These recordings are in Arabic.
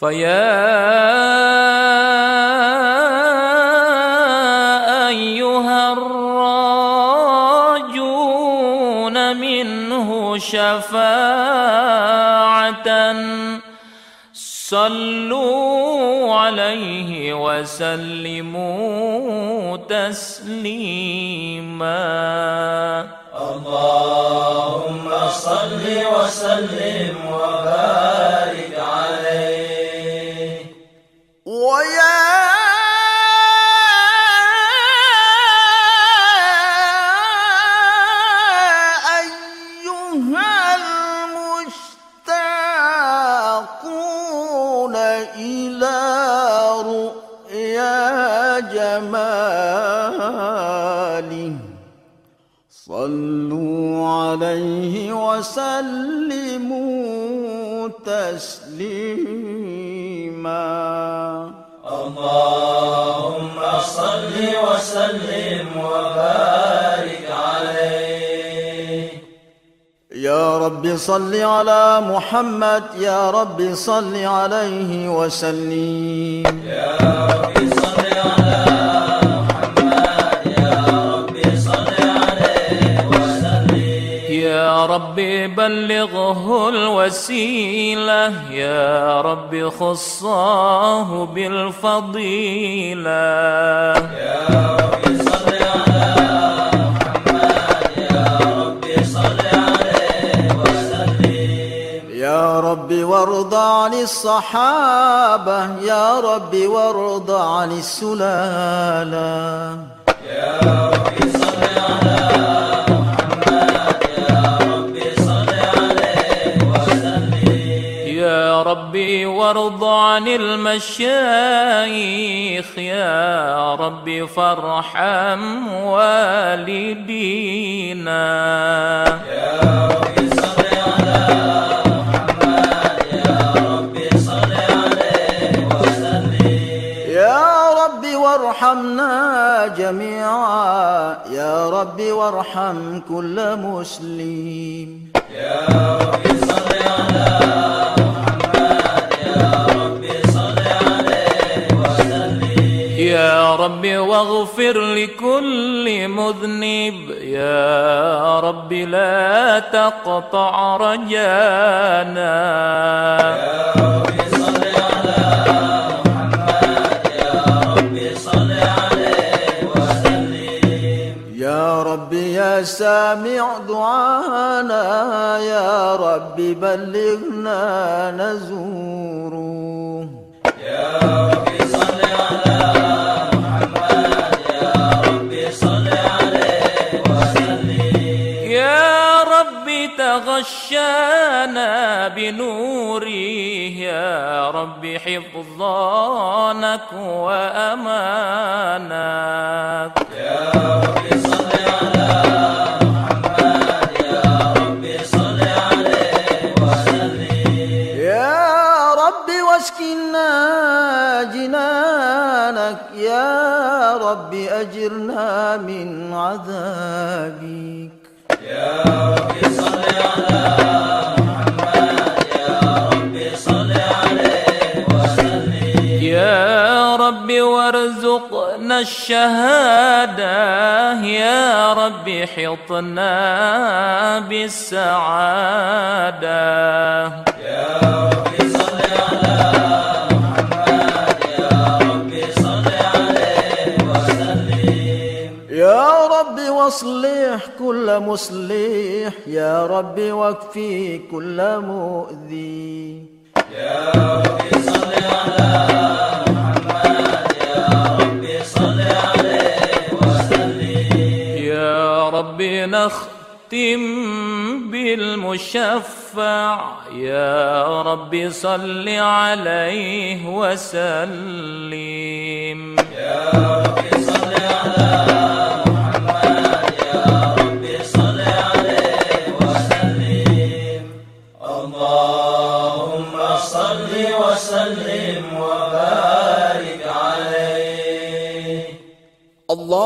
فيا أيها الراجون منه شفاعة صلوا عليه وسلموا تسليما اللهم صل وسلم وسلموا تسليما. اللهم صل وسلم وبارك عليه. يا رب صل على محمد يا رب صل عليه وسلم. بلغه الوسيلة. يا رب خصاه بالفضيلة. يا رب صل على محمد. يا رب صل عليه وسلم. يا رب وارض عن الصحابة. يا رب وارض عن السلالة. يا رب صل على ربي وارض عن المشايخ. يا ربي فارحم والدينا. يا رب صل على وارحمنا جميعا. يا رب وارحم كل مسلم. يا رب صل على يا رب واغفر لكل مذنب. يا رب لا تقطع رجانا. يا رب صل على محمد يا رب صل عليه وسلم يا رب يا سامع دعانا. يا رب بلغنا نزوره. يا رب تغشانا بنوره يا رب حفظانك وأمانك. يا رب صل على محمد يا رب صل عليه وسلم. يا رب واسكنا جنانك يا رب أجرنا من عذابك وارزقنا الشهادة. يا رب حطنا بالسعادة. يا رب صل على محمد. يا رب صل عليه وسلم. يا رب واصلح كل مصلح. يا رب واكفي كل مؤذي. يا رب صل على نختم بالمشفع. يا رب صل عليه وسلم. يا رب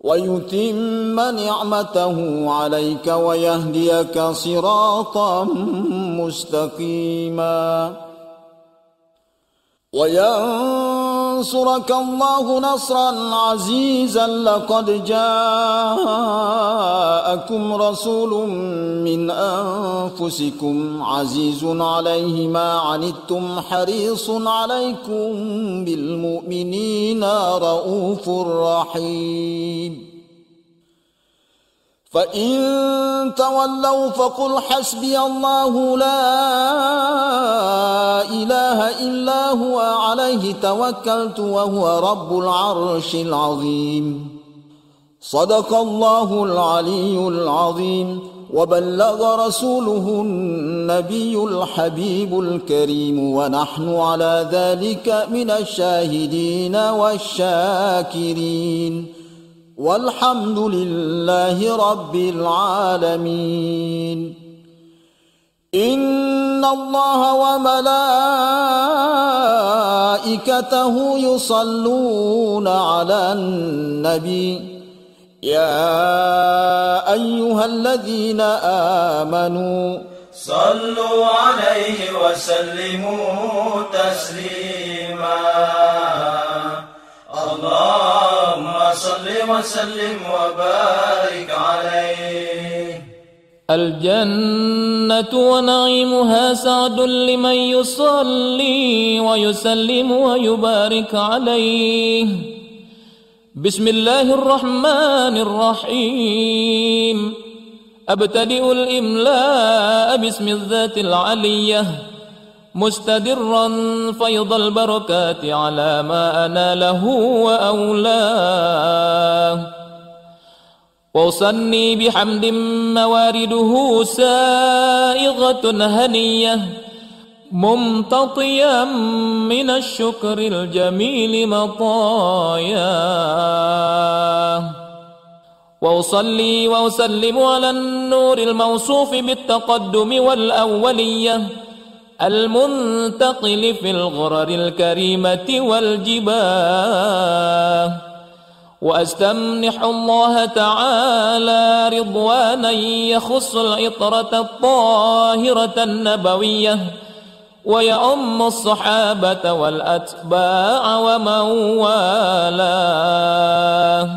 ويتم نعمته عليك ويهديك صراطا مستقيما. وينصرك الله نصرا عزيزا لقد جاءكم رسول من أنفسكم عزيز عليه ما عنتم حريص عليكم بالمؤمنين رءوف رحيم. فإن تولوا فقل حسبي الله لا إله إلا هو عليه توكلت وهو رب العرش العظيم. صدق الله العلي العظيم. وبلغ رسوله النبي الحبيب الكريم. ونحن على ذلك من الشاهدين والشاكرين. والحمد لله رب العالمين. إن الله وملائكته يصلون على النبي. يا أيها الذين آمنوا صلوا عليه وسلموا تسليما. اللهم صل وسلم وبارك عليه. الجنة ونعيمها سعد لمن يصلي ويسلم ويبارك عليه. بسم الله الرحمن الرحيم. أبتدئ الإملاء باسم الذات العلية. مستدرا فيض البركات على ما أناله وأولاه. وأصني بحمد موارده سائغة هنية ممتطيا من الشكر الجميل مطاياه وأصلي وأسلم على النور الموصوف بالتقدم والأولية. المنتقل في الغرر الكريمة والجباه. وأستمنح الله تعالى رضوانا يخص العطرة الطاهرة النبوية ويؤم الصحابة والأتباع ومن والاه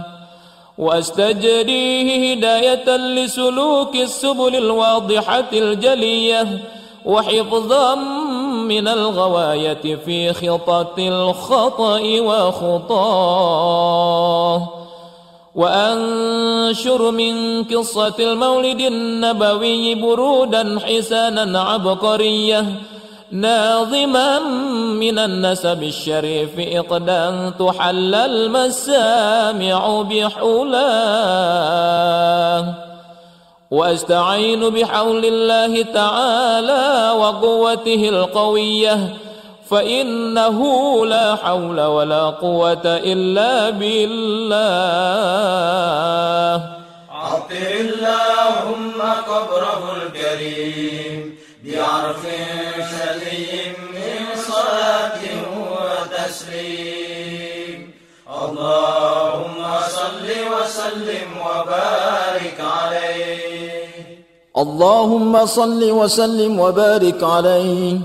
واستجريه هداية لسلوك السبل الواضحة الجلية وحفظا من الغواية في خطط الخطأ وخطاه. وأنشر من قصة المولد النبوي برودا حسانا عبقرية ناظما من النسب الشريف إقدا تحل المسامع بحلاه. وأستعين بحول الله تعالى وقوته القوية فإنه لا حول ولا قوة إلا بالله. عطر اللهم قبره الكريم بعرف شديد من صلاة وتسليم. اللهم صل وسلم وبارك اللهم صل وسلم وبارك عليه.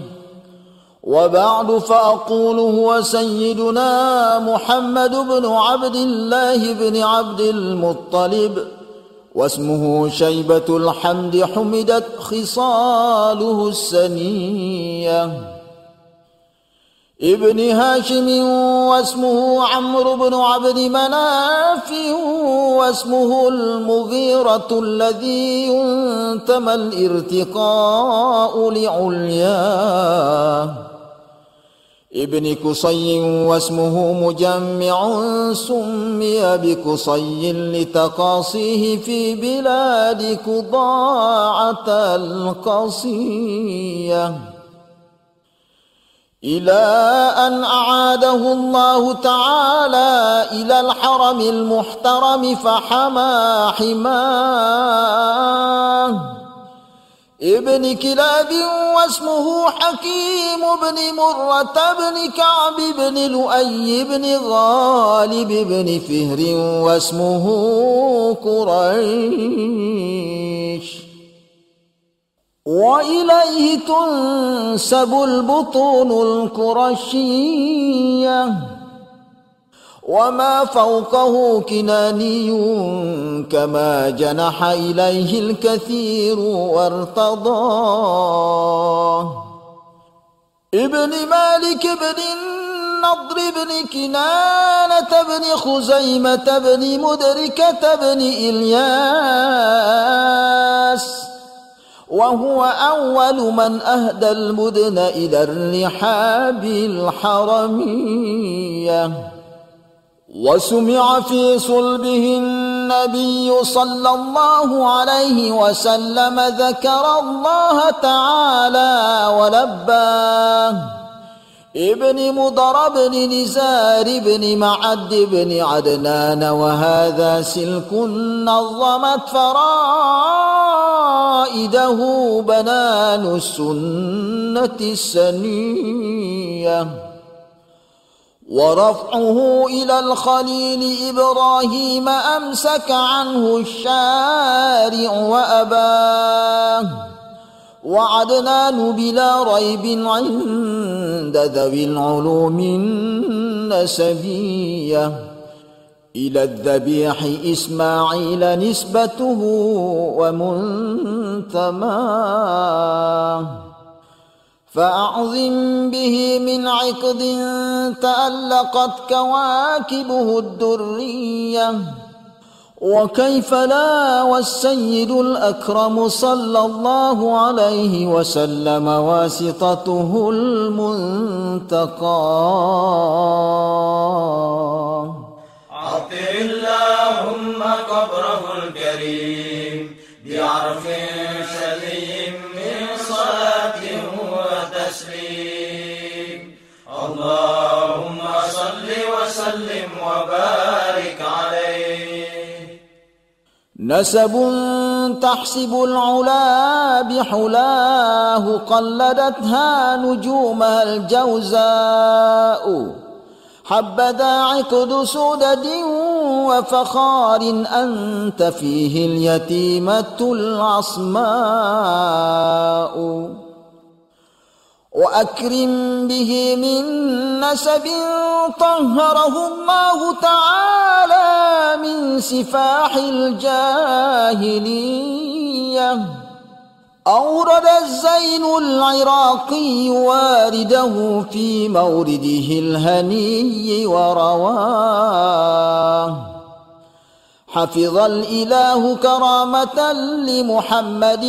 وبعد فأقول هو سيدنا محمد بن عبد الله بن عبد المطلب واسمه شيبة الحمد حمدت خصاله السنية. ابن هاشم واسمه عمرو بن عبد مناف واسمه المغيرة الذي ينتمى الارتقاء لعلياه ابن قصي واسمه مجمع سمي بقصي لتقاصيه في بلاد قضاعة القصية. إلى أن أعاده الله تعالى إلى الحرم المحترم فحمى حماه. ابن كلاب واسمه حكيم بن مرة بن كعب بن لؤي بن غالب بن فهر واسمه قريش. وإليه تنسب البطون القرشية. وما فوقه كناني كما جنح إليه الكثير وارتضاه ابن مالك بن النضر بن كنانة بن خزيمة بن مدركة بن إلياس. وهو أول من أهدى المدن إلى الرحاب الحرمية. وسمع في صلبه النبي صلى الله عليه وسلم ذكر الله تعالى ولباه. ابن مضر بن نزار بن معد بن عدنان وهذا سلك نظمت فرائده بنان السنة السنية. ورفعه إلى الخليل إبراهيم أمسك عنه الشارع وأباه. وعدنان بلا ريب عند ذوي العلوم النسبية. إلى الذبيح إسماعيل نسبته ومنتماه. فأعظم به من عقد تألقت كواكبه الدرية. وكيف لا والسيد الأكرم صلى الله عليه وسلم واسطته المنتقى. عطر اللهم قبره الكريم بعرف شديد من صلاة وتسليم. اللهم صل وسلم وبارك عليه نسب تحسب العلا بحلاه قلدتها نجومها الجوزاء. حبذا عقد سدد وفخار أنت فيه اليتيمة العصماء. وأكرم به من نسب طهره الله تعالى من سفاح الجاهلية. أورد الزين العراقي وارده في مورده الهني ورواه. حفظ الإله كرامة لمحمد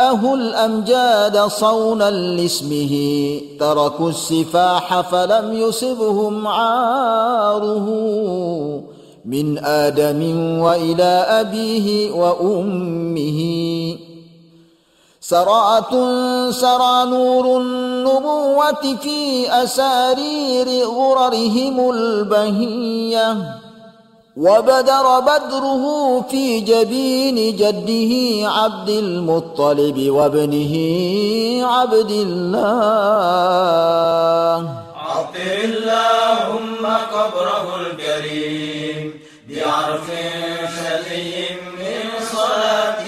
آباءه الأمجاد صونا لاسمه. تركوا السفاح فلم يصبهم عاره. من آدم وإلى أبيه وأمه. سراءة سرى نور النبوة في أسارير غررهم البهية. وبدر بدره في جبين جده عبد المطلب وابنه عبد الله. عطر اللهم قبره الكريم بعرف شدي من صلاة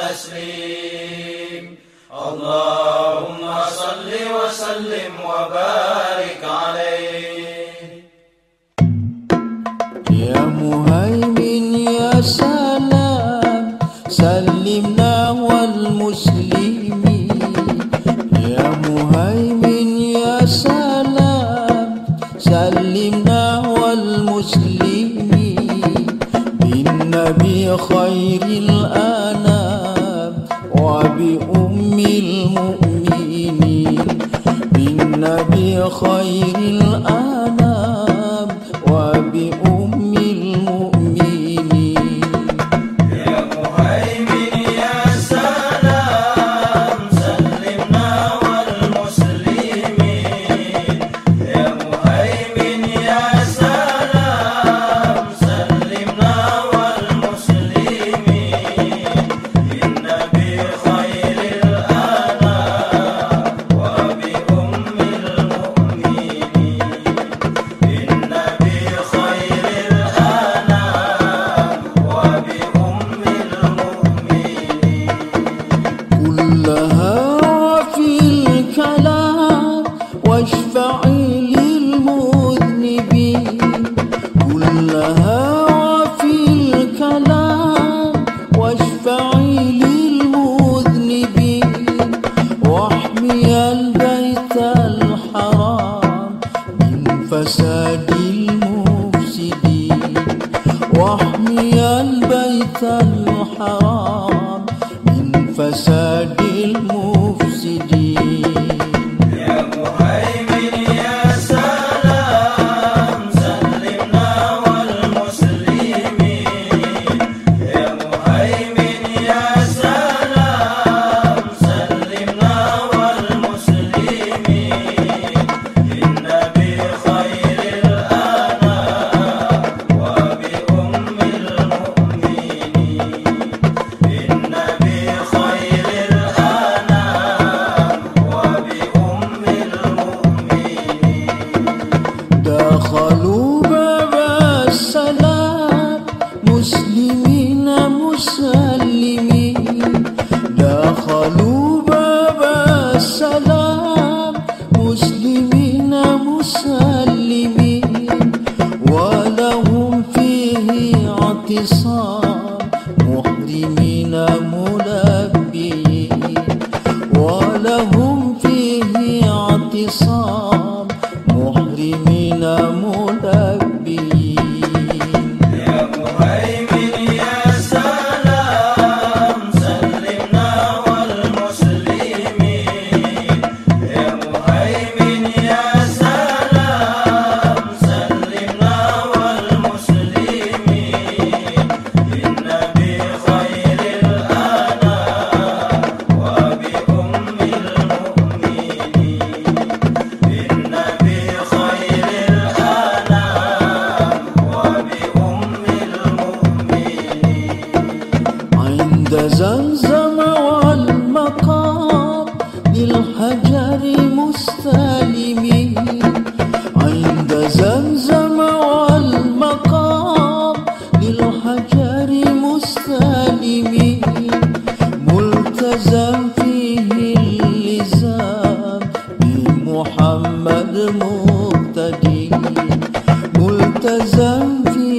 وتسليم. اللهم صل وسلم وبارك عليه. يا مهيمن يا سلام سلمنا والمسلمين يا مهيمن يا سلام سلمنا والمسلمين بالنبي خير الأنام وبأم المؤمنين. بالنبي خير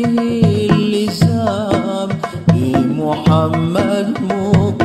اللي سام بمحمد مقيم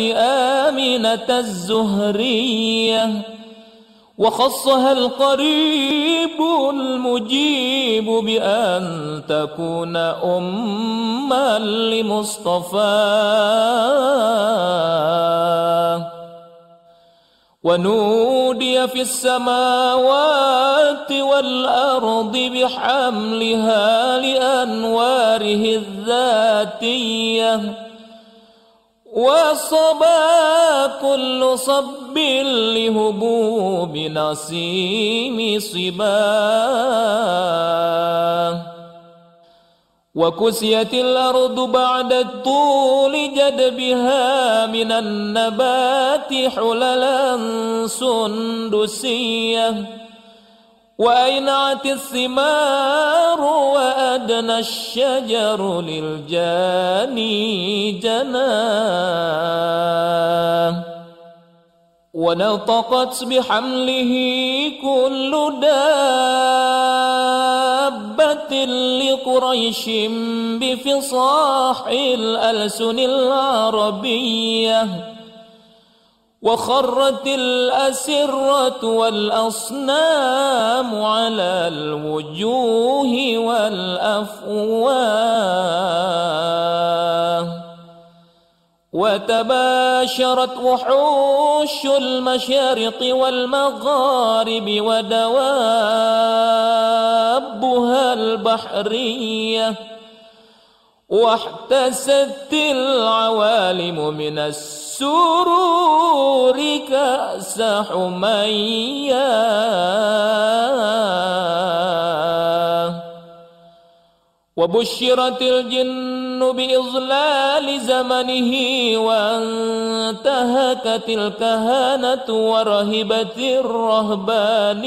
آمنة الزهرية وخصها القريب المجيب بأن تكون أما لمصطفاه ونودي في السماوات والأرض بحملها لأنواره الذاتية. وصبا كل صب لهبوب نسيم صباه وكسيت الأرض بعد الطول جدبها من النبات حللا سندسية. وأينعت الثمار وأدنى الشجر للجاني جناه ونطقت بحمله كل دابة لقريش بفصاح الألسن العربية. وخرت الأسرة والأصنام على الوجوه والأفواه. وتباشرت وحوش المشارق والمغارب ودوابها البحرية. واحتست العوالم من السرور كأس حمياه وبشرت الجن بإضلال زمنه وانتهكت الكهنة ورهبت الرهبانية.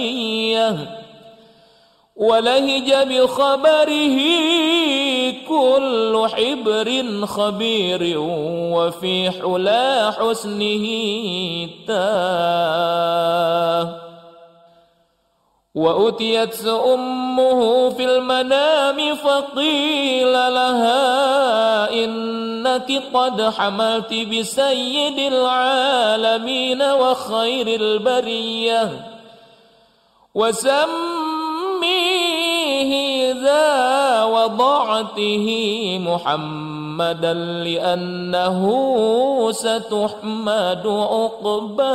ولهج بخبره كل حبر خبير وفي حلا حسنه تاه. وأتيت أمه في المنام فقيل لها إنك قد حملت بسيد العالمين وخير البرية. وسميه وضعته محمدا لأنه ستحمد عقباه.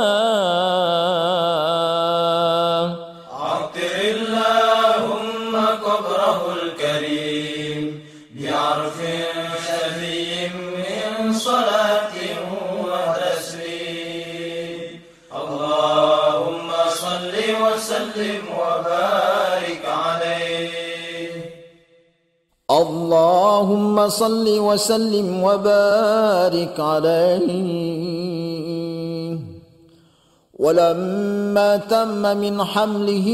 عطر اللهم قبره الكريم بعرف شفي من صلاة وتسليم. اللهم صل وسلم اللهم صل وسلم وبارك عليه. ولما تم من حمله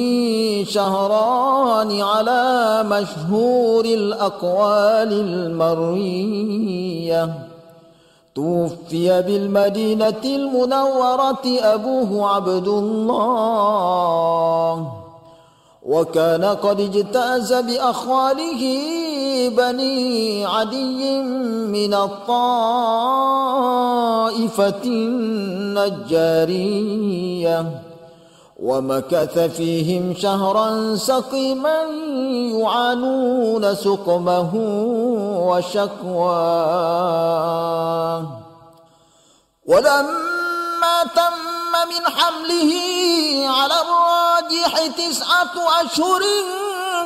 شهران على مشهور الأقوال المروية. توفي بالمدينة المنورة أبوه عبد الله. وكان قد اجتاز بأخواله بني عدي من الطائفة النجارية ومكث فيهم شهرا سقيما يعانون سقمه وشكواه. ولما تم من حمله على الراجح تسعة أشهر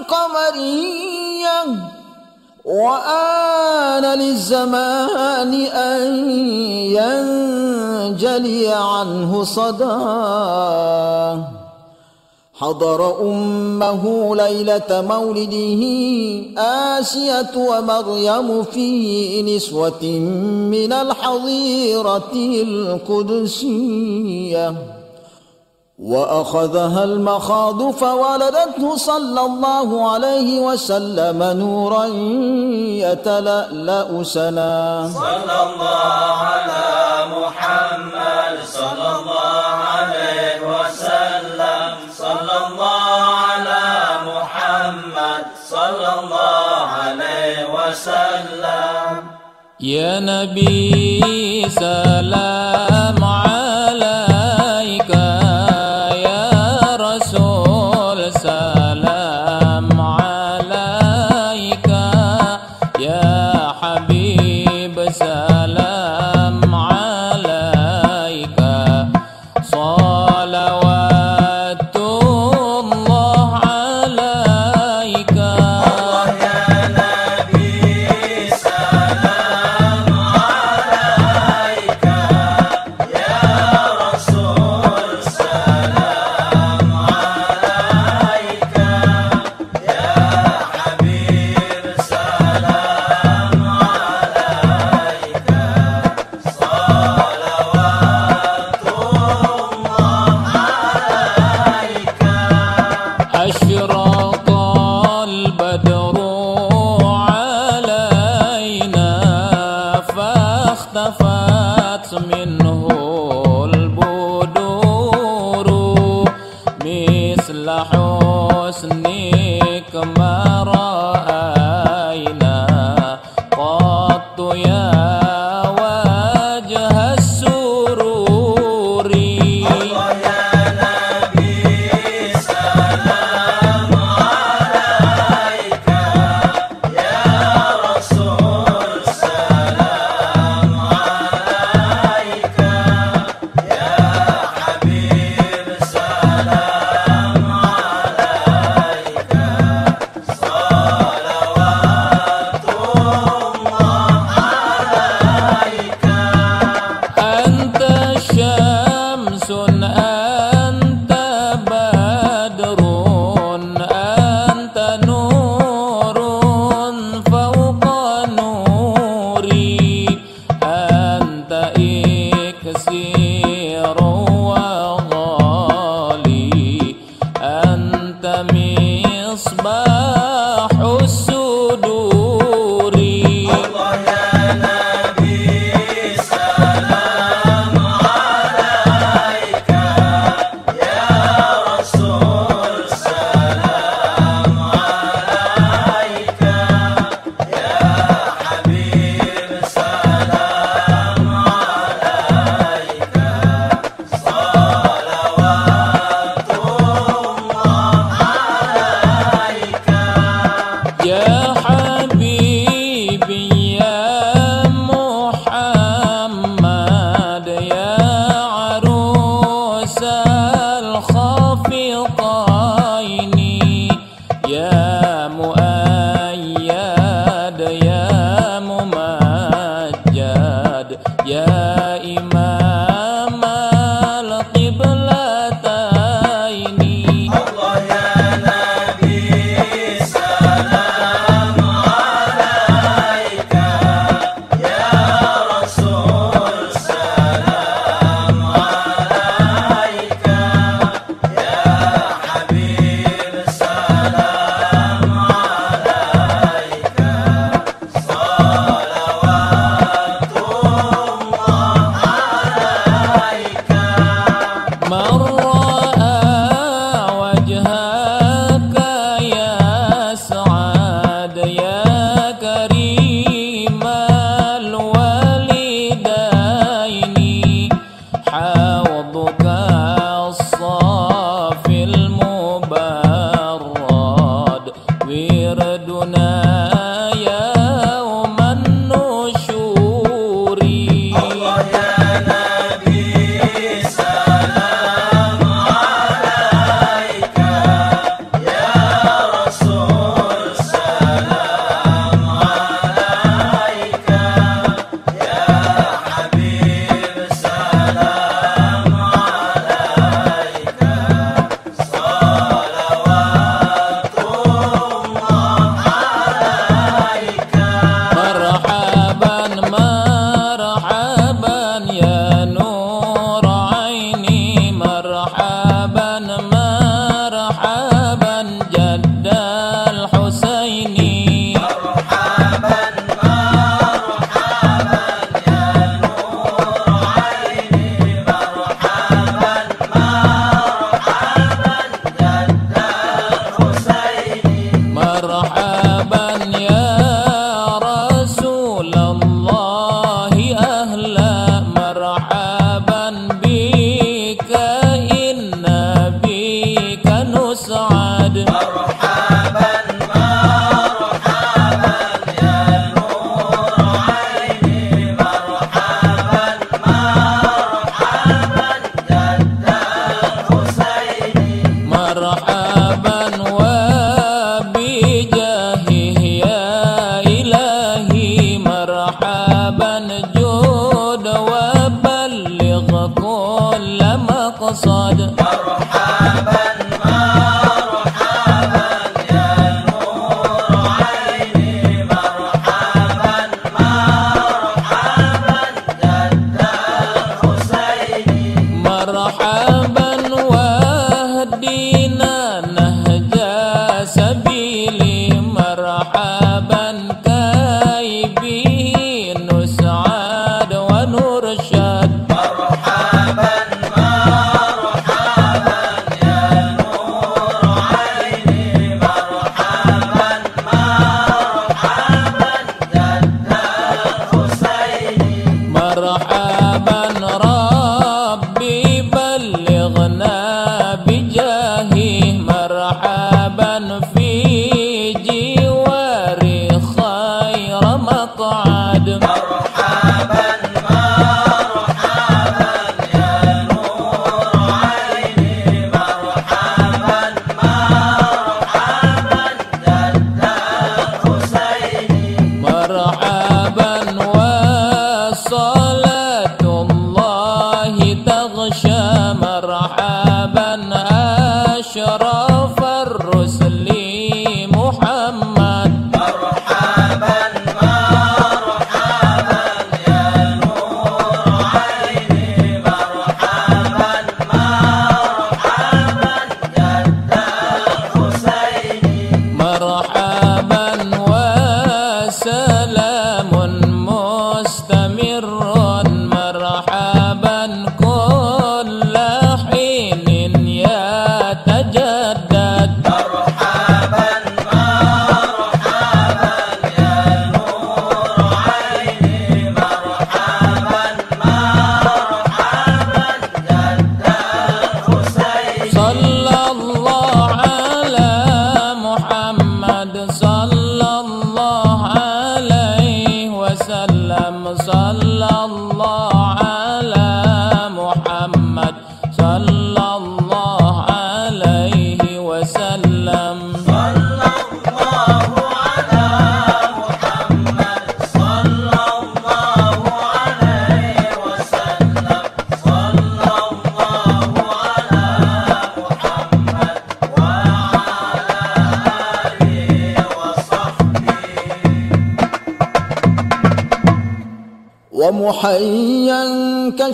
قمرية وآن للزمان أن ينجلي عنه صداه حضر أمه ليلة مولده آسية ومريم في نسوة من الحظيرة القدسية. وأخذها المخاض فولدته صلى الله عليه وسلم نورا يتلألأ سنا. صلى الله على محمد صلى الله يا نبي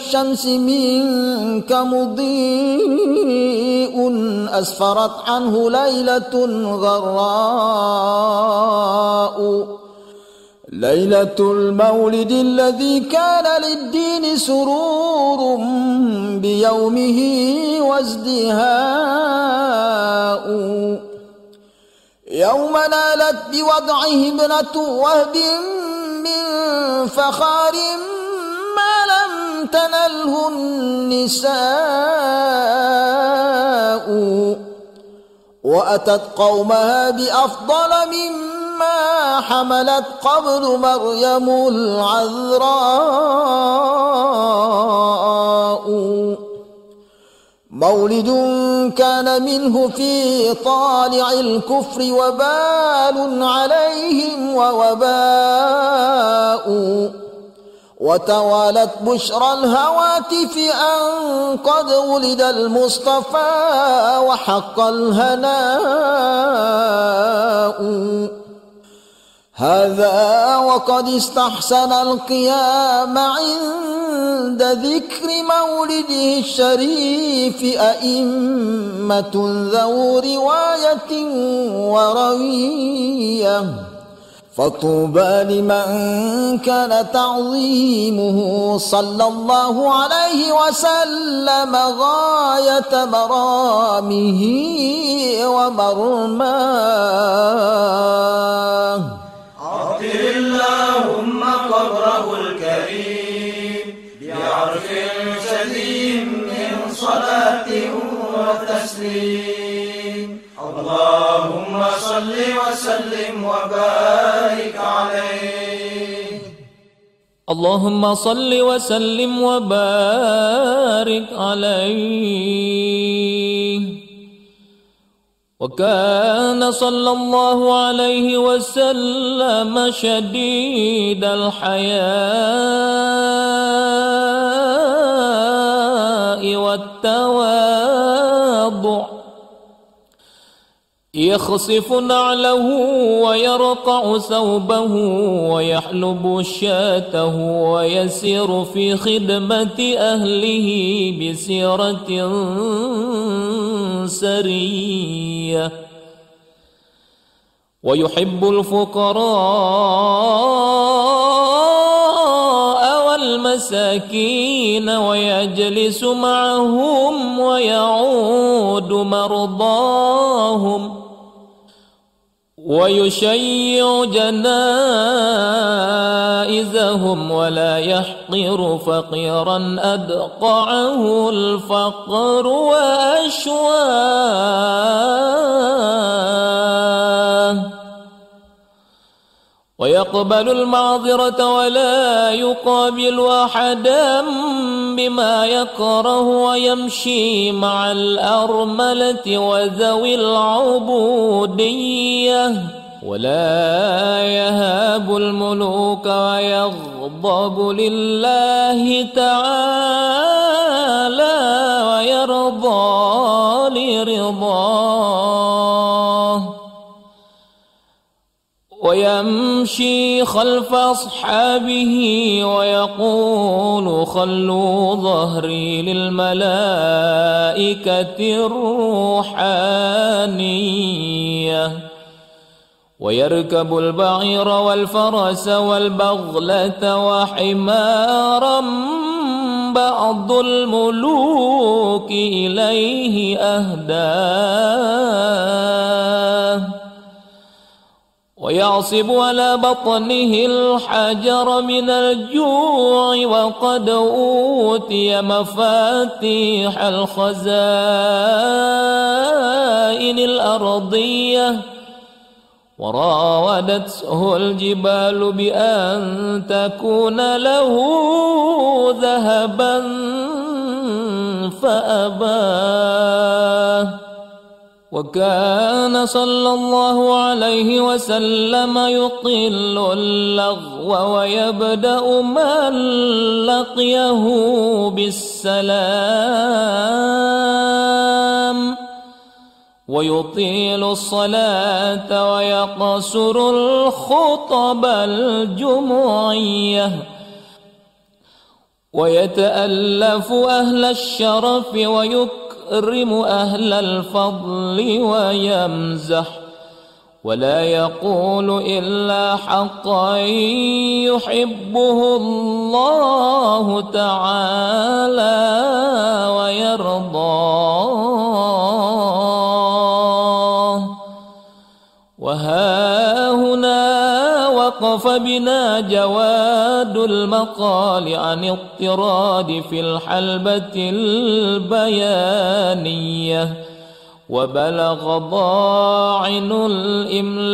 كالشمس منك مضيء أسفرت عنه ليلة غراء. ليلة المولد الذي كان للدين سرور بيومه وازدهاء. يوم نالت بوضعه ابنة وهب من فخار تنله النساء وأتت قومها بأفضل مما حملت قبل مريم العذراء. مولد كان منه في طالع الكفر وبال عليهم ووباء. وتوالت بشرى الهواتف أن قد ولد المصطفى وحق الهناء. هذا وقد استحسن القيام عند ذكر مولده الشريف أئمة ذو رواية وروية فطوبى لمن كان تعظيمه صلى الله عليه وسلم غاية مرامه ومرماه. عطر اللهم قبره الكريم بعرف شديد من صلاة وتسليم اللهم صل وسلم وبارك عليه. اللهم صل وسلم وبارك عليه. وكان صلى الله عليه وسلم شديد الحياء والتواضع يخصف نعله ويرقع ثوبه ويحلب شاته ويسير في خدمة أهله بسيرة سرية. ويحب الفقراء والمساكين ويجلس معهم ويعود مرضاهم. ويشيع جنائزهم ولا يحقر فقيرا أدقعه الفقر وأشواه ويقبل المعذرة ولا يقابل أحدا بما يكره ويمشي مع الأرملة وذوي العبودية. ولا يهاب الملوك ويغضب لله تعالى ويرضى لرضاه. ويمشي خلف أصحابه ويقول خلوا ظهري للملائكة الروحانية. ويركب البعير والفرس والبغلة وحمارا بعض الملوك إليه أهداه ويعصب على بطنه الحجر من الجوع وقد أوتي مفاتيح الخزائن الأرضية. وراودته الجبال بأن تكون له ذهبا فأباه. وكان صلى الله عليه وسلم يقل اللغو ويبدأ من لقيه بالسلام ويطيل الصلاة ويقصر الخطب الجمعية ويتألف أهل الشرف ويكرم أهل الفضل ويمزح ولا يقول إلا حقا يحبه الله تعالى ويرضاه وقف بنا جواد المقال عن اضطراد في الحلبة البيانية وبلغ ضاعن الإملاء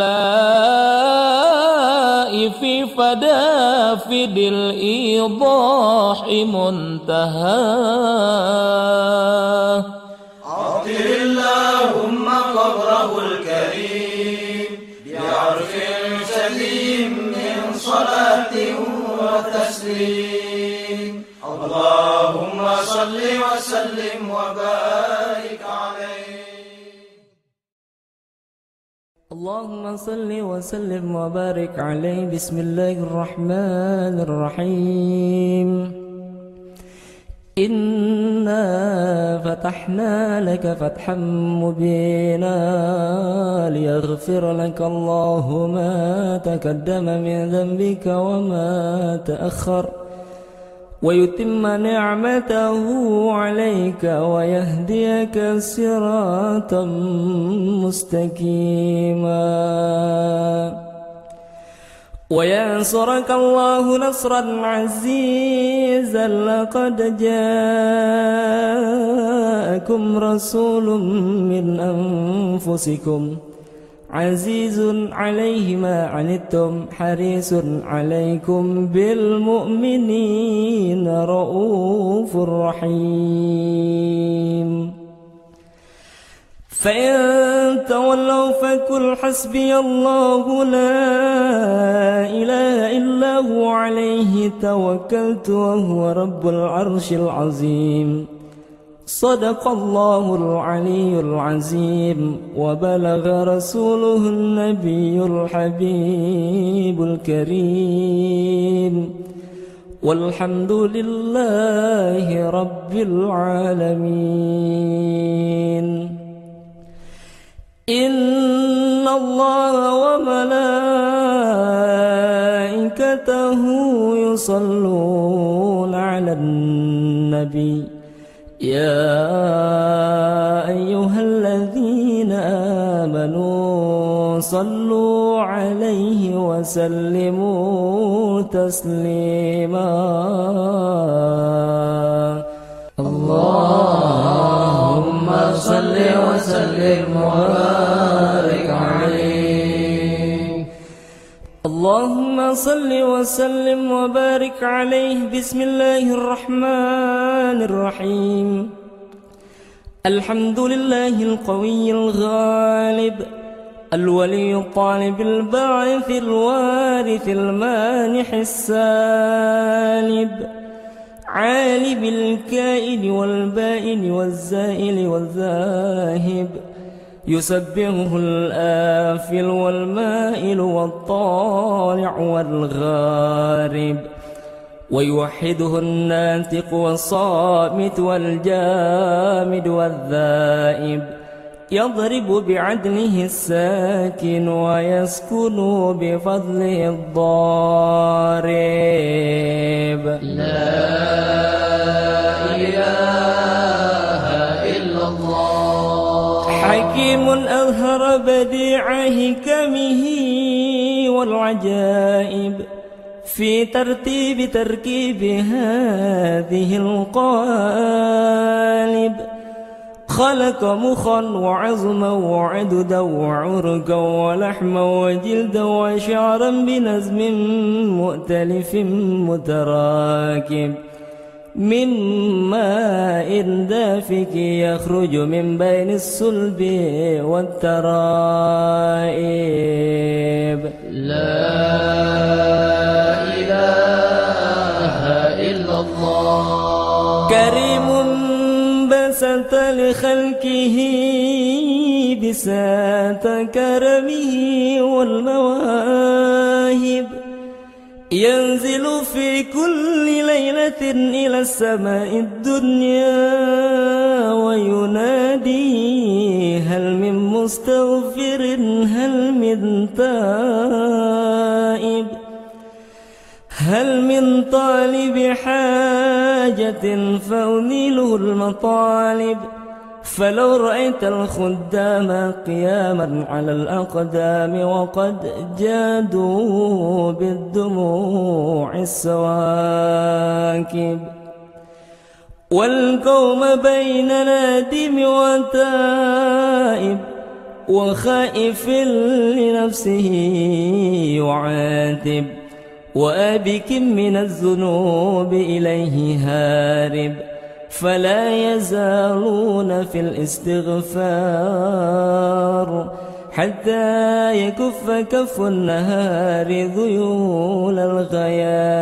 في فدافد الإيضاح منتهى اللهم صل وسلم وبارك عليه. اللهم صل وسلم وبارك عليه. بسم الله الرحمن الرحيم. إنا فتحنا لك فتحا مبينا ليغفر لك الله ما تقدم من ذنبك وما تأخر. ويتم نعمته عليك ويهديك صراطا مستقيما. وينصرك الله نصرا عزيزا لقد جاءكم رسول من أنفسكم. عزيز عليه ما عنتم حريص عليكم بالمؤمنين رؤوف رحيم. فإن تولوا فقل حسبي الله لا إله إلا هو عليه توكلت وهو رب العرش العظيم. صدق الله العلي العظيم وبلغ رسوله النبي الحبيب الكريم. والحمد لله رب العالمين. إن الله وملائكته يصلون على النبي. يا أيها الذين آمنوا صلوا عليه وسلموا تسليما. اللهم صل وسلم وبارك اللهم صل وسلم وبارك عليه. بسم الله الرحمن الرحيم. الحمد لله القوي الغالب الولي الطالب الباعث الوارث المانح السالب عالم الكائن والبائن والزائل والذاهب. يسبحه الآفل والمائل والطالع والغارب ويوحده الناطق والصامت والجامد والذائب. يضرب بعدله الساكن ويسكن بفضله الضارب. لا إله حكيم أظهر بديع حكمه والعجائب. في ترتيب تركيب هذه القالب خلق مخا وعظما وعددا وعرقا ولحما وجلدا وشعرا بنزم مؤتلف متراكب. من ماء دافك يخرج من بين الصلب والترائب. لا إله إلا الله. كريم بسط لخلقه بساط كرمه والمواهب. ينزل في كل ليلة إلى السماء الدنيا وينادي هل من مستغفر هل من تائب هل من طالب حاجة فأنيله المطالب. فلو رأيت الخدام قياما على الأقدام وقد جادوا بالدموع السواكب. والقوم بين نادم وتائب وخائف لنفسه يعاتب وآبك من الذنوب إليه هارب. فلا يزالون في الاستغفار حتى يكف كف النهار ذيول الغياهب.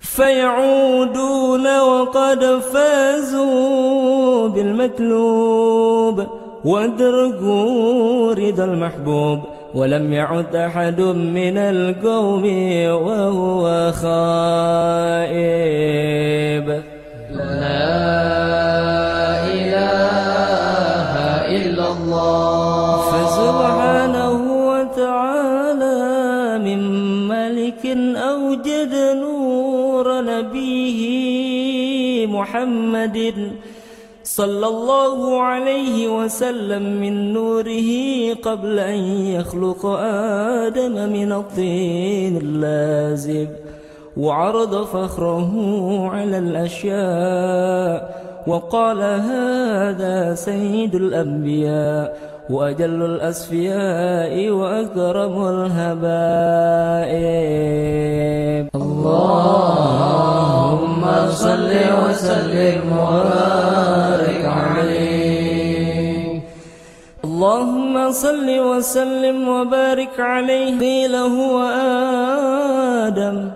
فيعودون وقد فازوا بالمطلوب وادركوا رضا المحبوب. ولم يعد أحد من القوم وهو خائب. لا إله إلا الله. فسبحانه وتعالى من ملك أوجد نور نبيه محمد. صلى الله عليه وسلم من نوره قبل أن يخلق آدم من الطين اللازب وعرض فخره على الأشياء وقال هذا سيد الأنبياء وأجل الأسفياء وأكرم الهبائب. اللهم صل وسلم وبارك عليه. اللهم صل وسلم وبارك عليه. قيل هو آدم.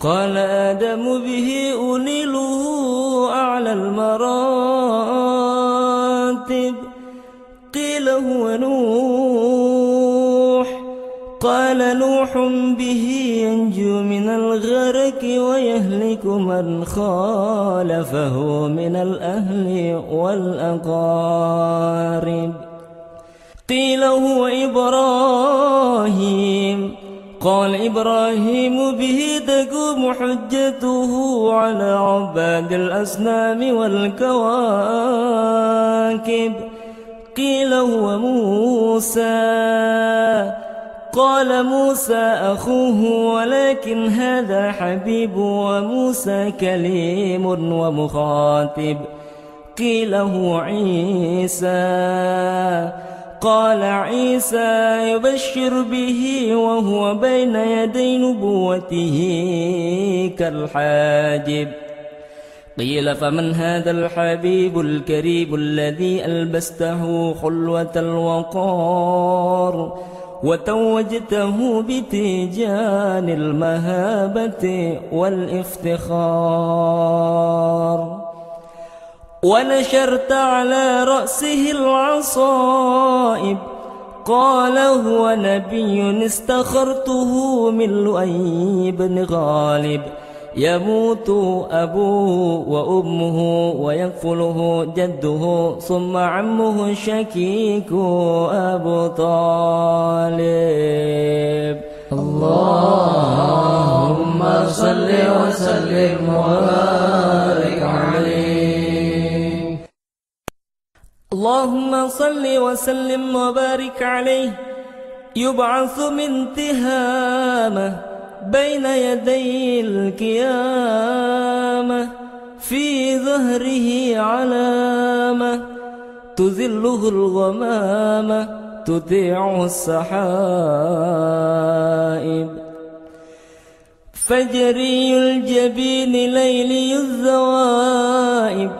قال آدم به أنيله أعلى المراتب. قيل هو نوح. قال نوح به ينجو من الغرق ويهلك من خالفه من الأهل والأقارب. قيل هو إبراهيم. قال إبراهيم به تقوم حجته على عباد الأصنام والكواكب. قيل هو موسى. قال موسى أخوه ولكن هذا حبيب وموسى كليم ومخاطب. قيل هو عيسى. قال عيسى يبشر به وهو بين يدي نبوته كالحاجب. قيل فمن هذا الحبيب الكريم الذي ألبسته خلوة الوقار؟ وتوجته بتيجان المهابة والافتخار. ونشرت على رأسه العصائب. قال هو نبي استخرته من لؤي بن غالب. يموت أبوه وأمه ويكفله جده ثم عمه شكيك أبو طالب. اللهم صل وسلم وبارك عليه. اللهم صل وسلم وبارك عليه. يبعث من تهامه بين يدي القيامة في ظهره علامة. تذله الغمامة تطيع السحائب. فجري الجبين ليلي الذوائب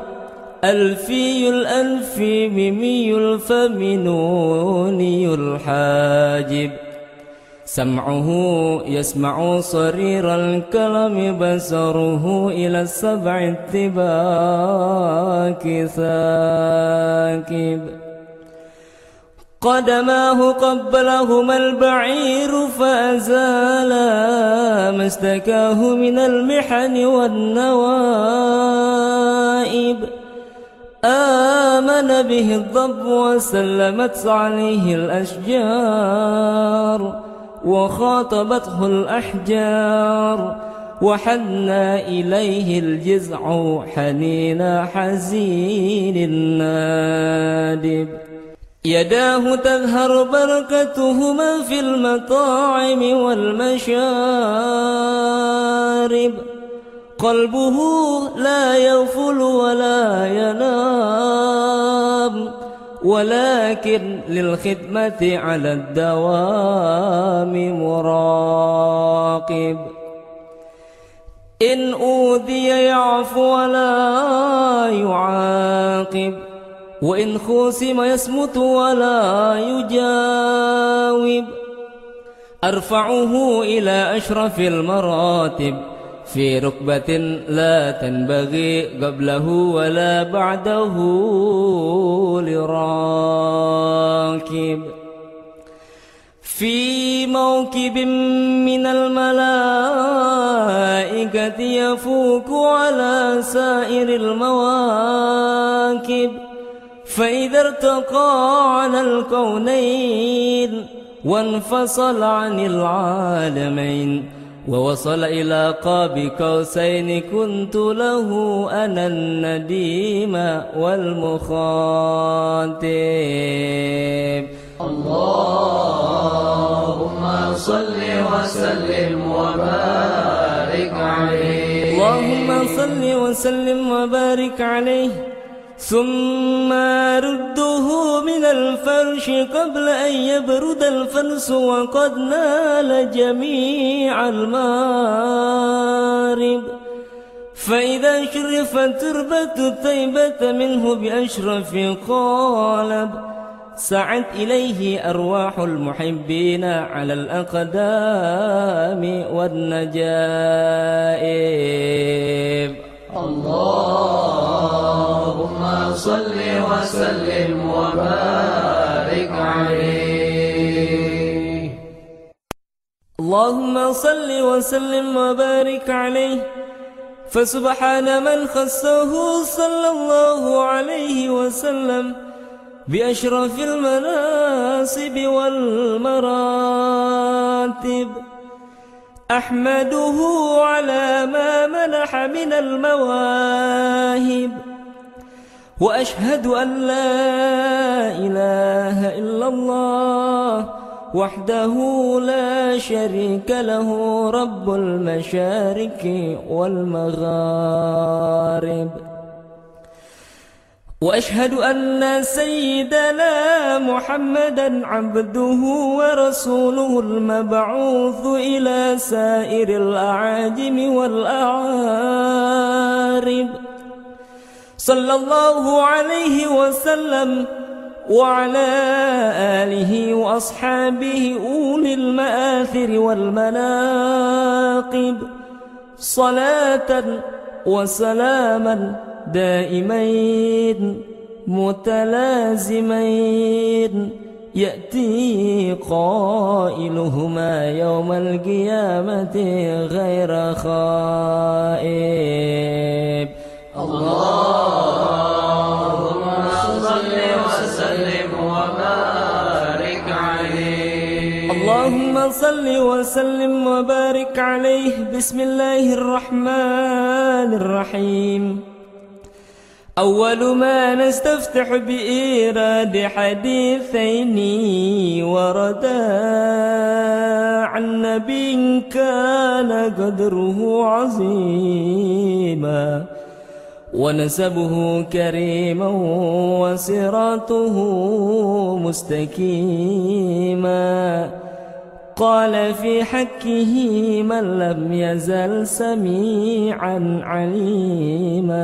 ألفي الأنف ممي الفم نوني الحاجب. سمعه يسمع صرير الكلم بصره إلى السبع التباك ثاكب. قدماه قبلهما البعير فأزالا ما استكاه من المحن والنوائب. آمن به الضب وسلمت عليه الأشجار. وخاطبته الأحجار وحنى إليه الجزع حنين حزين نادب يداه تظهر بركتهما في المطاعم والمشارب. قلبه لا يغفل ولا ينام. ولكن للخدمة على الدوام مراقب. إن أوذي يعفو ولا يعاقب وإن خوسم يصمت ولا يجاوب. أرفعه إلى أشرف المراتب. في ركبة لا تنبغي قبله ولا بعده لراكب. في موكب من الملائكة يفوك على سائر المواكب. فإذا ارتقى على الكونين وانفصل عن العالمين ووصل إلى قاب قوسين كنت له أنا النديم والمخاطب. اللهم صل وسلم وبارك عليه. اللهم صل وسلم وبارك عليه. ثم رده من الفرش قبل أن يبرد الفرس وقد نال جميع المارب. فإذا شرفت تربة الطيبة منه بأشرف قالب. سعت إليه أرواح المحبين على الأقدام والنجائب. اللهم صل وسلم وبارك عليه. اللهم صل وسلم وبارك عليه. فسبحان من خصه صلى الله عليه وسلم بأشرف المناصب والمراتب. أحمده على ما منح من المواهب وأشهد أن لا إله إلا الله وحده لا شريك له رب المشارق والمغارب. وأشهد أن سيدنا محمدا عبده ورسوله المبعوث إلى سائر الأعاجم والأعارب. صلى الله عليه وسلم وعلى آله وأصحابه أولي المآثر والمناقب. صلاة وسلاما دائمين متلازمين. يأتي قائلهما يوم القيامة غير خائب. اللهم صل وسلم وبارك عليه. اللهم صل وسلم وبارك عليه بسم الله الرحمن الرحيم. أول ما نستفتح بإيراد حديثين وردا عن نبي كان قدره عظيما ونسبه كريما وصراطه مستكيما قال في حكه من لم يزل سميعا عليما.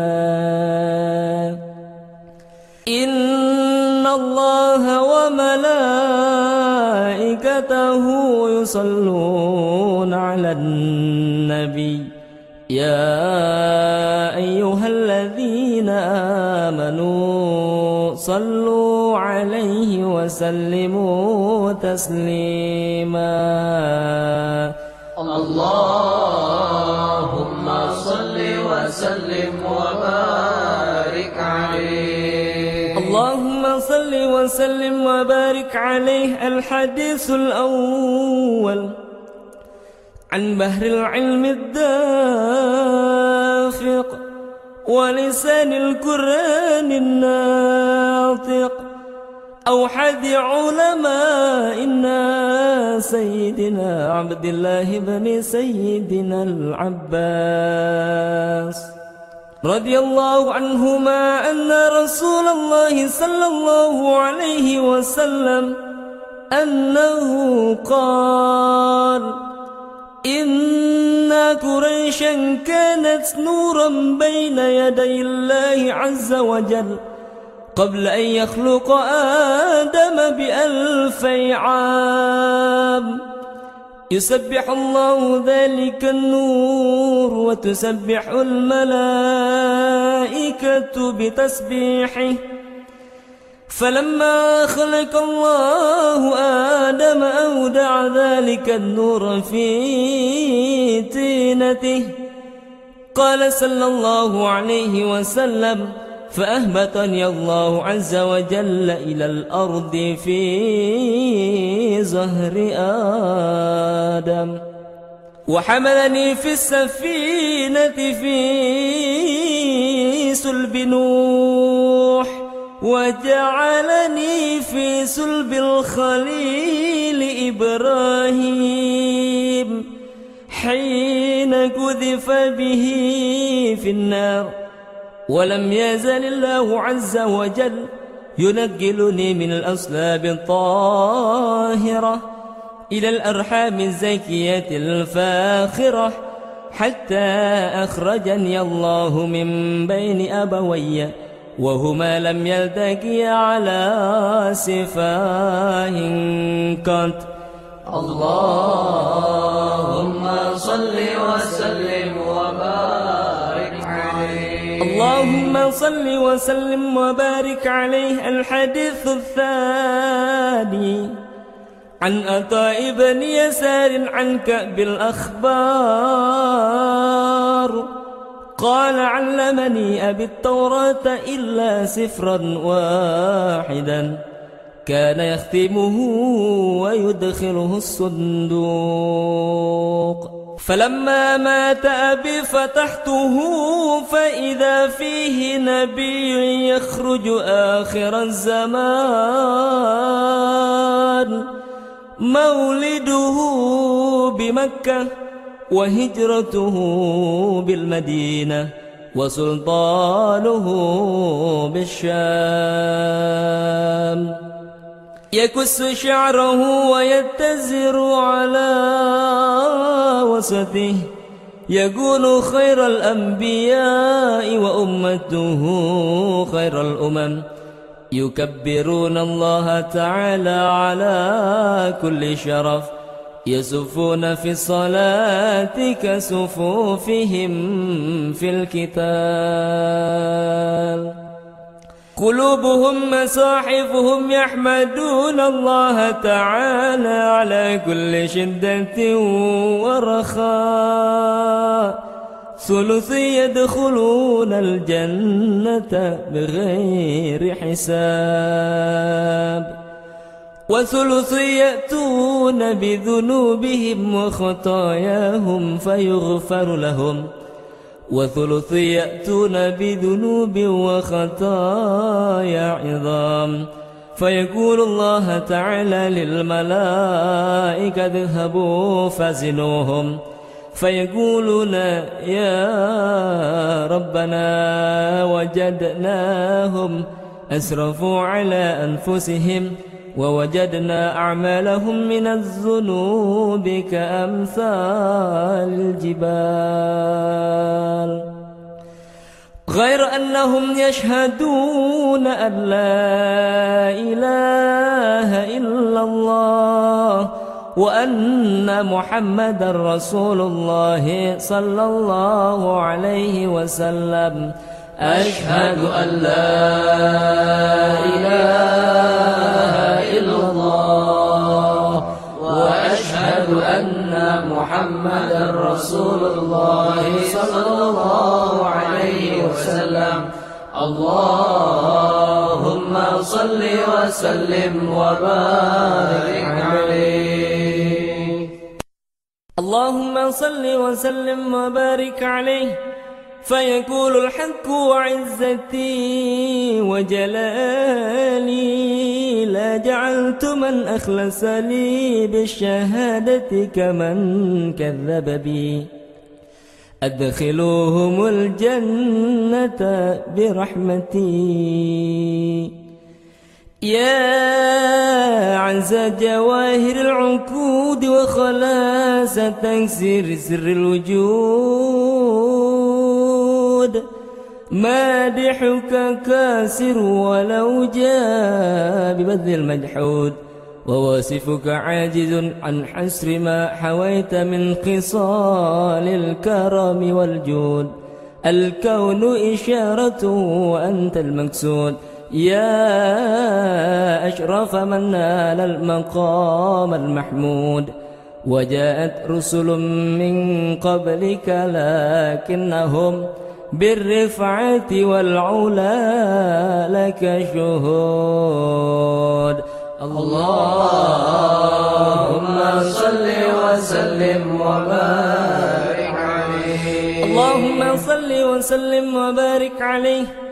إن الله وملائكته يصلون على النبي. يا أيها الذين آمنوا صلوا عليه وسلموا تسليما. اللهم صل وسلم وبارك عليه. اللهم صل وسلم وبارك عليه الحديث الأول. عن بهر العلم الدافق ولسان القرآن الناطق. أوحد علمائنا سيدنا عبد الله بن سيدنا العباس. رضي الله عنهما أن رسول الله صلى الله عليه وسلم أنه قال إن قريشا كانت نورا بين يدي الله عز وجل قبل أن يخلق آدم بألفي عام. يسبح الله ذلك النور وتسبح الملائكة بتسبيحه. فلما خلق الله آدم أودع ذلك النور في تينته قال صلى الله عليه وسلم فأهبطني الله عز وجل إلى الأرض في زهر آدم. وحملني في السفينة في سلب نوح. وجعلني في سلب الخليل إبراهيم حين قذف به في النار. ولم يزل الله عز وجل ينقلني من الأصلاب الطاهرة إلى الأرحام الزكية الفاخرة حتى أخرجني الله من بين أبوي وهما لم يلتقيا على سفاه قط. اللهم صل وسلم وبارك عليه. اللهم صل وسلم وبارك عليه. الحديث الثاني. عن عطاء بن يسار عن كأب الأخبار. قال علمني أبي التوراة إلا سفرا واحدا كان يختمه ويدخله الصندوق. فلما مات أبي فتحته فإذا فيه نبي يخرج آخر الزمان. مولده بمكة وهجرته بالمدينة وسلطانه بالشام. يكس شعره ويتزر على وسطه. يقول خير الأنبياء وأمته خير الأمم. يكبرون الله تعالى على كل شرف. يسفون في الصلاة كسفوفهم في الكتاب قلوبهم مصاحفهم يحمدون الله تعالى على كل شدة ورخاء. ثلث يدخلون الجنة بغير حساب. وثلث يأتون بذنوبهم وخطاياهم فيغفر لهم. وثلث يأتون بذنوب وخطايا عظام. فيقول الله تعالى للملائكة اذهبوا فزنوهم. فيقولون يا ربنا وجدناهم أسرفوا على أنفسهم. ووجدنا أعمالهم من الذنوب كأمثال الجبال. غير أنهم يشهدون أن لا إله إلا الله وأن محمد رسول الله صلى الله عليه وسلم. أشهد أن لا إله إلا الله وأشهد أن محمدا رسول الله صلى الله عليه وسلم. اللهم صل وسلم وبارك عليه. اللهم صل وسلم وبارك عليه. فيقول الحق وعزتي وجلالي لا جعلت من أخلص لي بالشهادة كمن كذب بي. أدخلوهم الجنة برحمتي. يا عنز جواهر العقود وخلاص تنسير سر الوجود. مادحك كاسر ولو جاء ببذل المجحود. وواصفك عاجز عن حسر ما حويت من خصال الكرم والجود. الكون إشارة وأنت المقصود. يا أشرف من نال المقام المحمود. وجاءت رسل من قبلك لكنهم بالرفعة والعلا لك شهود. اللهم صل وسلم وبارك عليه. اللهم صل وسلم وبارك عليه.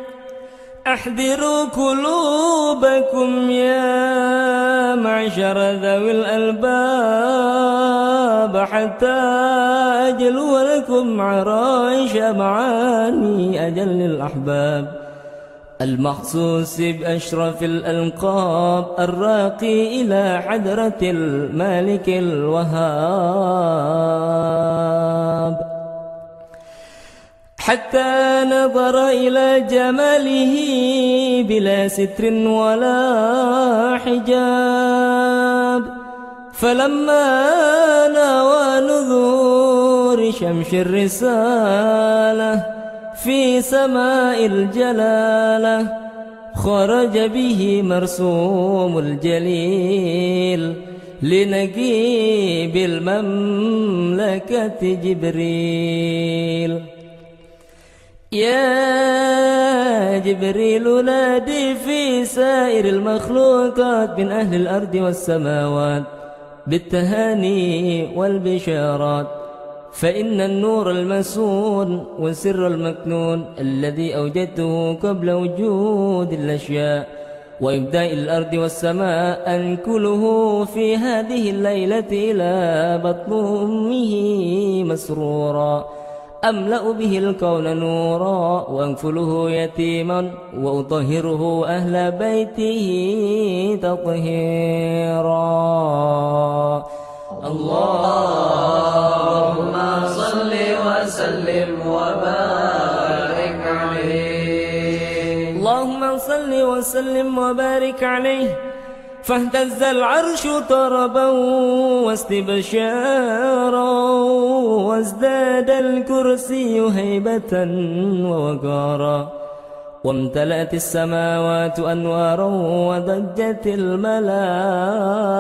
أحذروا قلوبكم يا معشر ذوي الألباب حتى أجلو لكم عرائش معاني أجل الأحباب. المخصوص بأشرف الألقاب الراقي إلى حضرة المالك الوهاب. حتى نظر إلى جماله بلا ستر ولا حجاب. فلما نوى نذور شمس الرسالة في سماء الجلالة خرج به مرسوم الجليل لنجيب المملكة جبريل. يا جبريل نادي في سائر المخلوقات من أهل الأرض والسماوات بالتهاني والبشارات. فإن النور المسون والسر المكنون الذي أوجدته قبل وجود الأشياء وإبداء الأرض والسماء أنكله في هذه الليلة إلى بطن أمه مسرورا. أملأ به الكون نورا وأنفله يتيما وأطهره أهل بيته تطهيرا. اللهم صل وسلم وبارك عليه. اللهم صل وسلم وبارك عليه. فاهتز العرش طربا واستبشارا وازداد الكرسي هيبة ووقارا وامتلأت السماوات أنوارا وضجت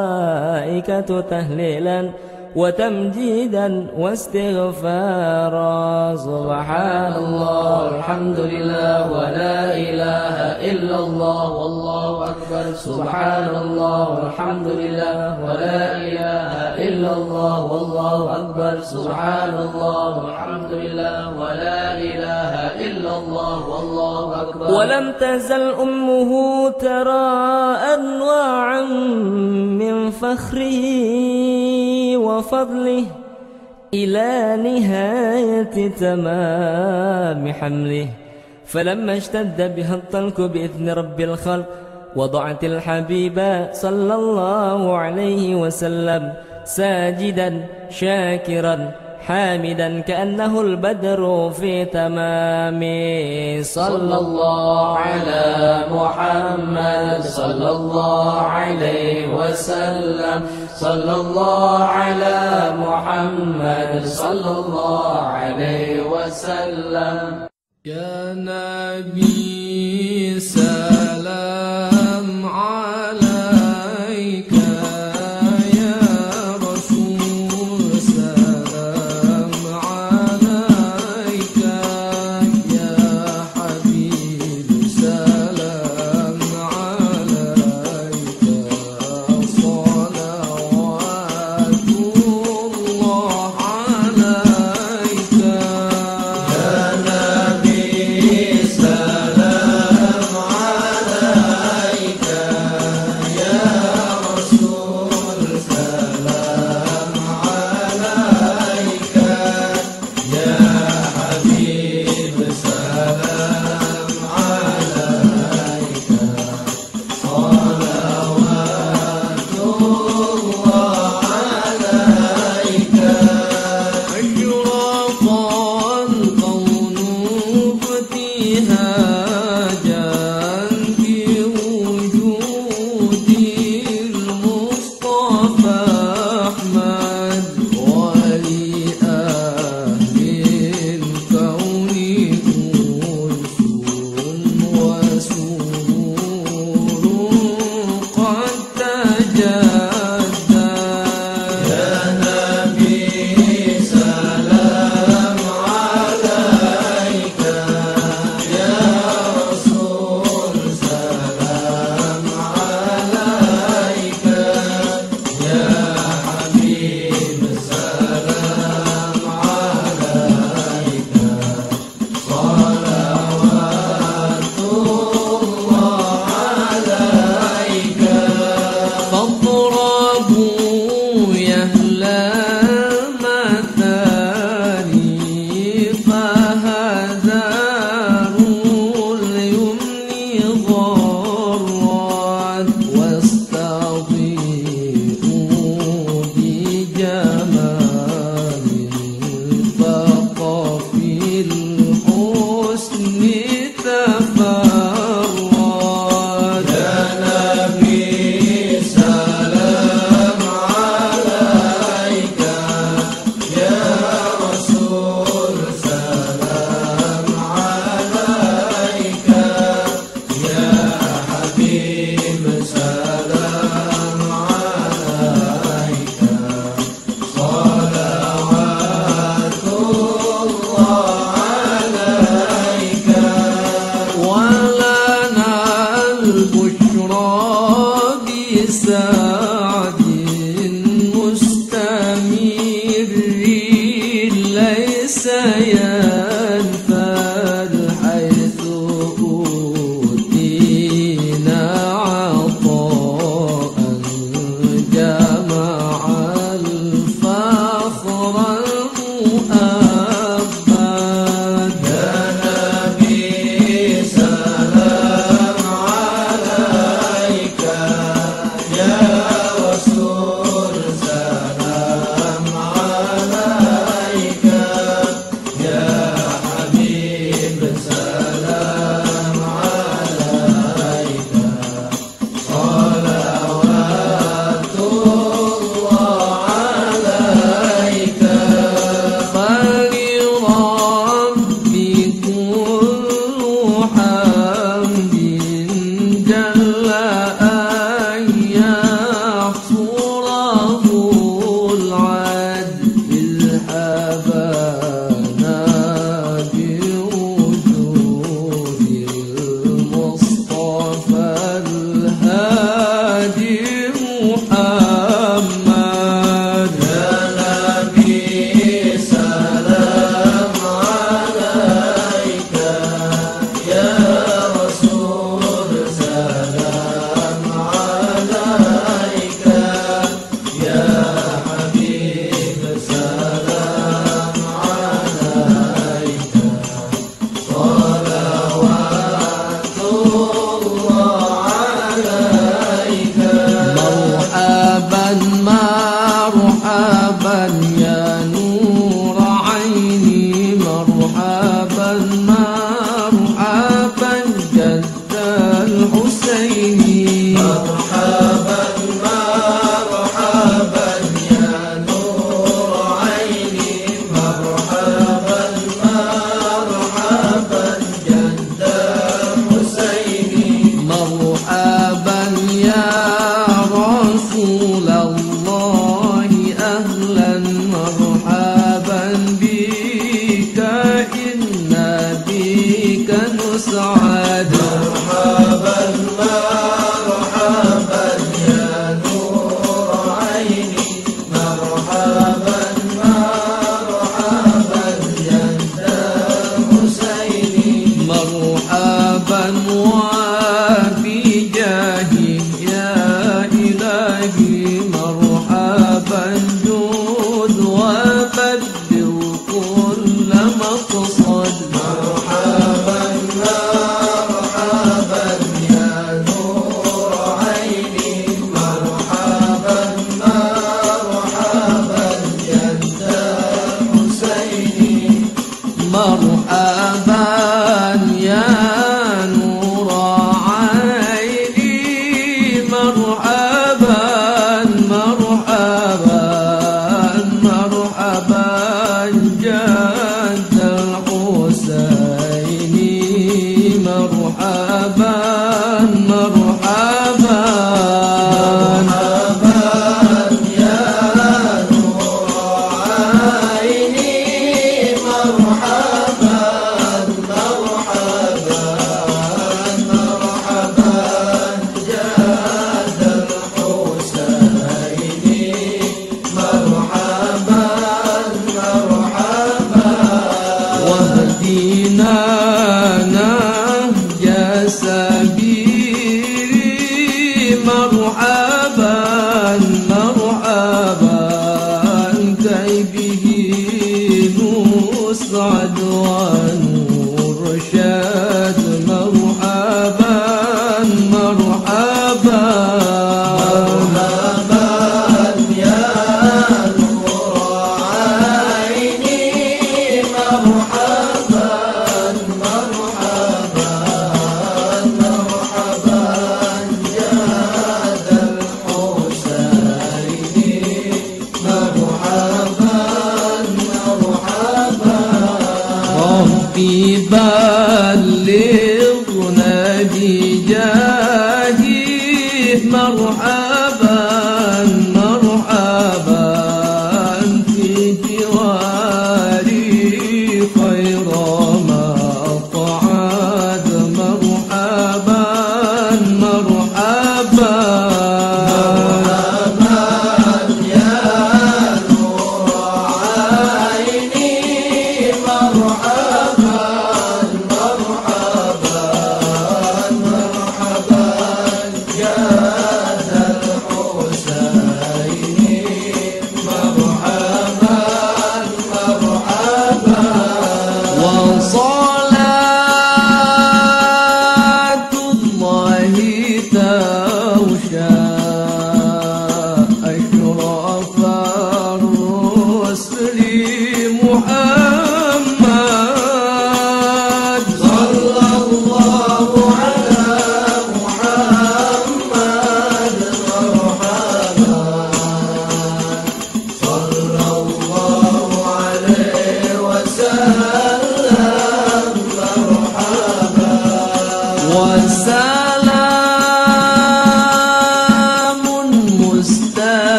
الملائكة تهليلا وتمجيدا واستغفارا. سبحان الله الحمد لله ولا إله إلا الله والله أكبر. سبحان الله والحمد لله ولا إله إلا الله والله أكبر. سبحان الله والحمد لله ولا إله إلا الله والله ولم تزل أمه ترى أنواعا من فخره وفضله إلى نهاية تمام حمله. فلما اشتد بها الطلق بإذن رب الخلق وضعت الحبيب صلى الله عليه وسلم ساجدا شاكرا. حامدا كأنه البدر في تمام. صلى الله على محمد صلى الله عليه وسلم. صلى الله على محمد صلى الله عليه وسلم. يا نبي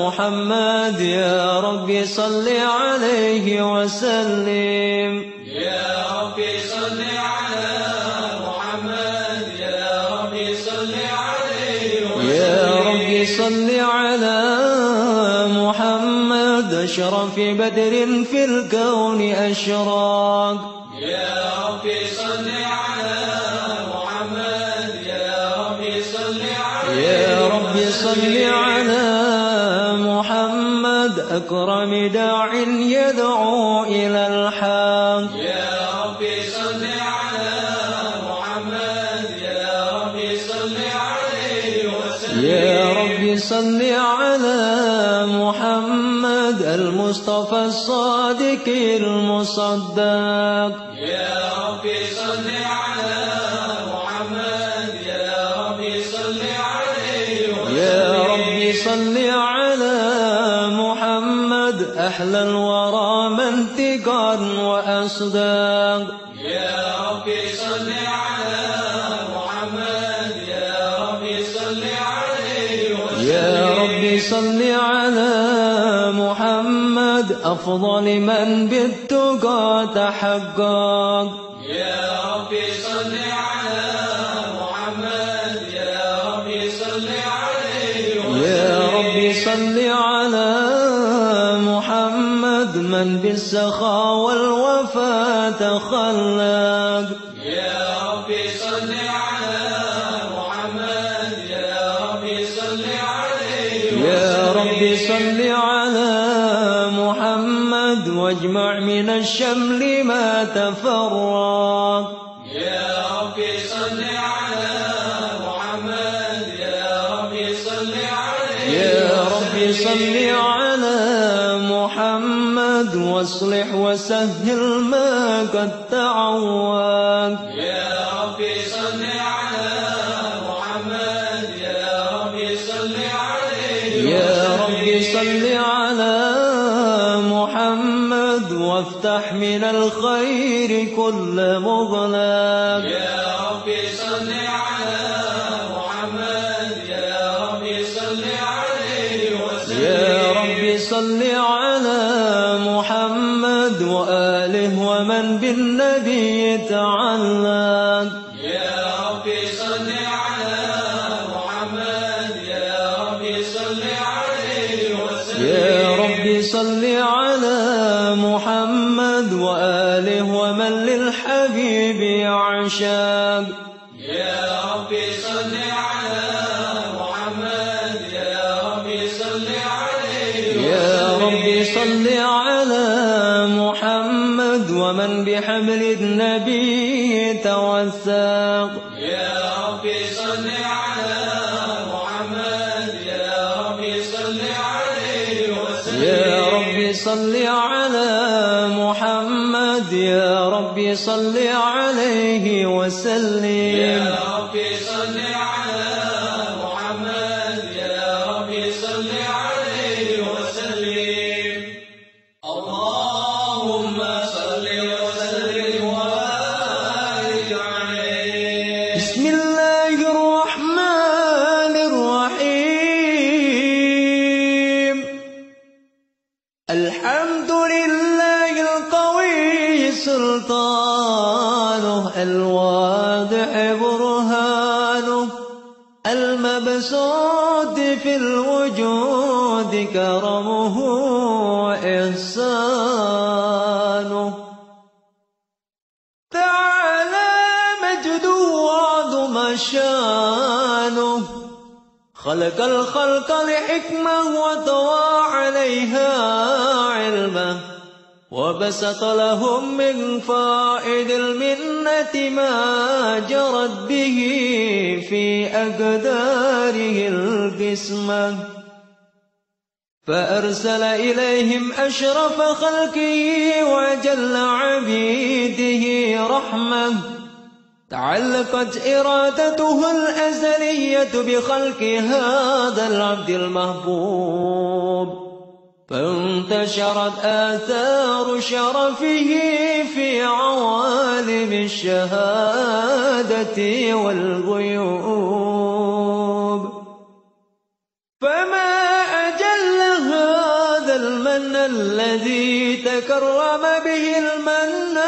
محمد يا رب صل عليه وسلم. يا رب صل على محمد يا رب صل عليه يا رب صل على محمد أشرف بدر في الكون أشراق. يا رب صل على محمد يا رب صل عليه يا رب صل على أكرم داع يدعو إلى الحق. يا رب صل على محمد يا رب صل عليه وسلم. يا رب صل على محمد المصطفى الصادق المصدق. يا رب وأصداق يا رب صل على محمد يا رب صل عليه وسلم. يا رب صل على محمد أفضل من بالتقى تحقق. يا رب صل على محمد يا رب صل عليه وسلم. يا رب صل على محمد من بالسخاء والوفاء الشمل ما تفرق يا رب صل على محمد يا رب صل عليه يا رب صل على محمد واصلح وسهل ما قد تعوق مغلق. يا رب صل على محمد يا رب صل عليه وسلم. يا رب صل على محمد وآله ومن بالنبي تعلق. وسلم خلق الخلق لحكمة وطوى عليها علمه وبسط لهم من فائد المنة ما جرت به في أقداره القسمة. فأرسل إليهم أشرف خلقه وجل عبيده رحمة. تعلقت إرادته الأزلية بخلق هذا العبد المحبوب. فانتشرت آثار شرفه في عوالم الشهادة والغيوب. فما أجل هذا المن الذي تكرم به المنان؟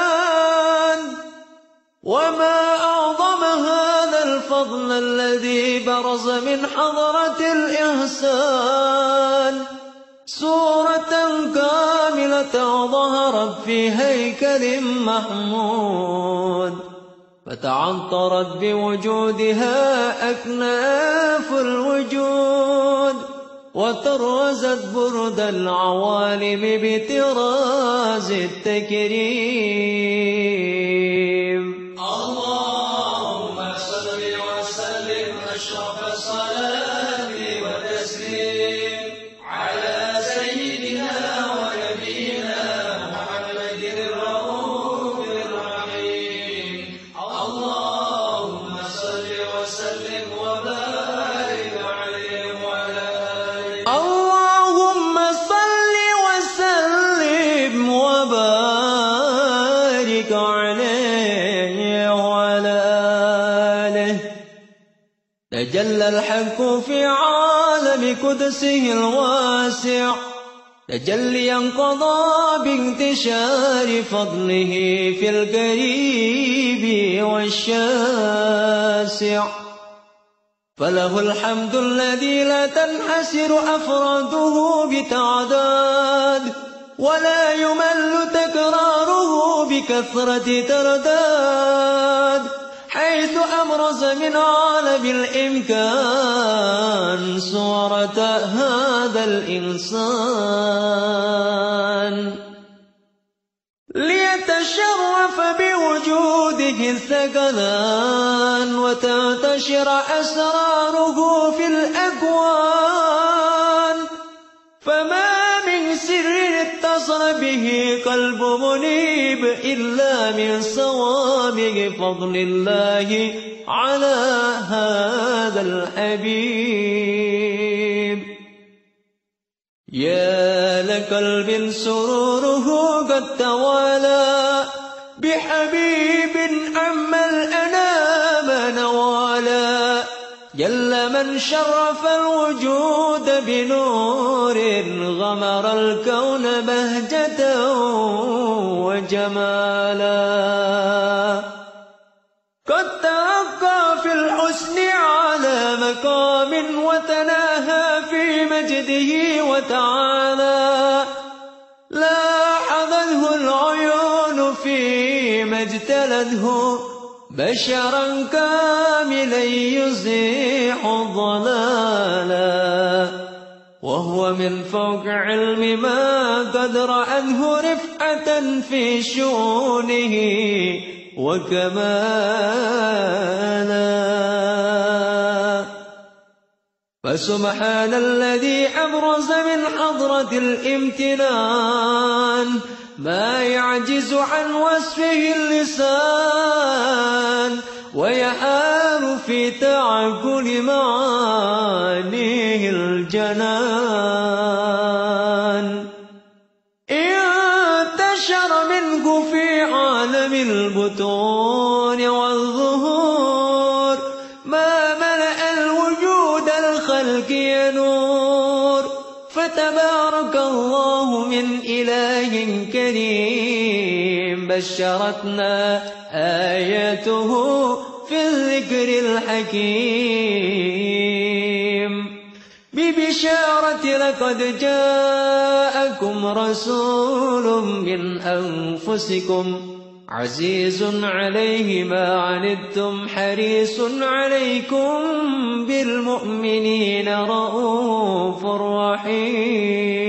وما الفضل الذي برز من حضرة الإحسان. سورة كاملة ظهرت في هيكل محمود. فتعطرت بوجودها أكناف الوجود. وترزت برد العوالم بطراز التكريم. اللهم الحق في عالم قدسه الواسع. تجليا قضى بانتشار فضله في القريب والشاسع. فله الحمد الذي لا تنحسر أفراده بتعداد ولا يمل تكراره بكثرة ترداد. حيث أبرز من عالم الإمكان صورة هذا الإنسان. ليتشرف بوجوده الثقلان وتنتشر أسراره في الأكوان. به قلب منيب إلا من صوابغ فضل الله على هذا الحبيب. يا لقلب سروره قد توالى بحبيب أما الأنام نوالا. جل من شرف الوجود بنور غمر الكون بهجة وجمالا قد ترقى في الحسن على مقام وتناهى في مجده وتعالى. لاحظته العيون فيما اجتلته بشرا كاملا يزيح الضلالا. وهو من فوق علم ما قد رأته رفعة رفعة في شؤونه وكمالا فسبحان الذي أبرز من حضرة الامتنان ما يعجز عن وصفه اللسان. ويحار في تعقل معانيه الجنان. انتشر منه في عالم البطون والظهور. ما ملأ الوجود الخلق ينور. فتبارك الله من إله كريم. بشرتنا آياته في الذكر الحكيم. ببشارة لقد جاءكم رسول من أنفسكم عزيز عليه ما عنتم حريص عليكم بالمؤمنين رؤوف رحيم.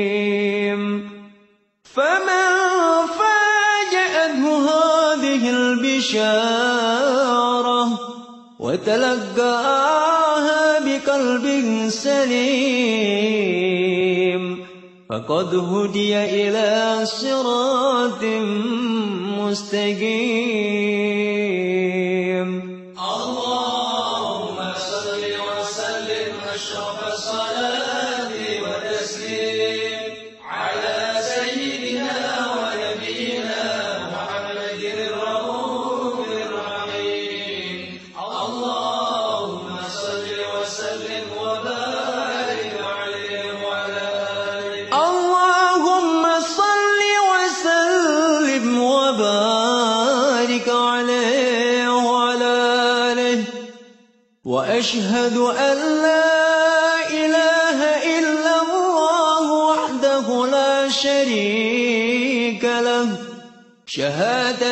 وتلقاها بقلب سليم. فقد هدي إلى صراط مستقيم.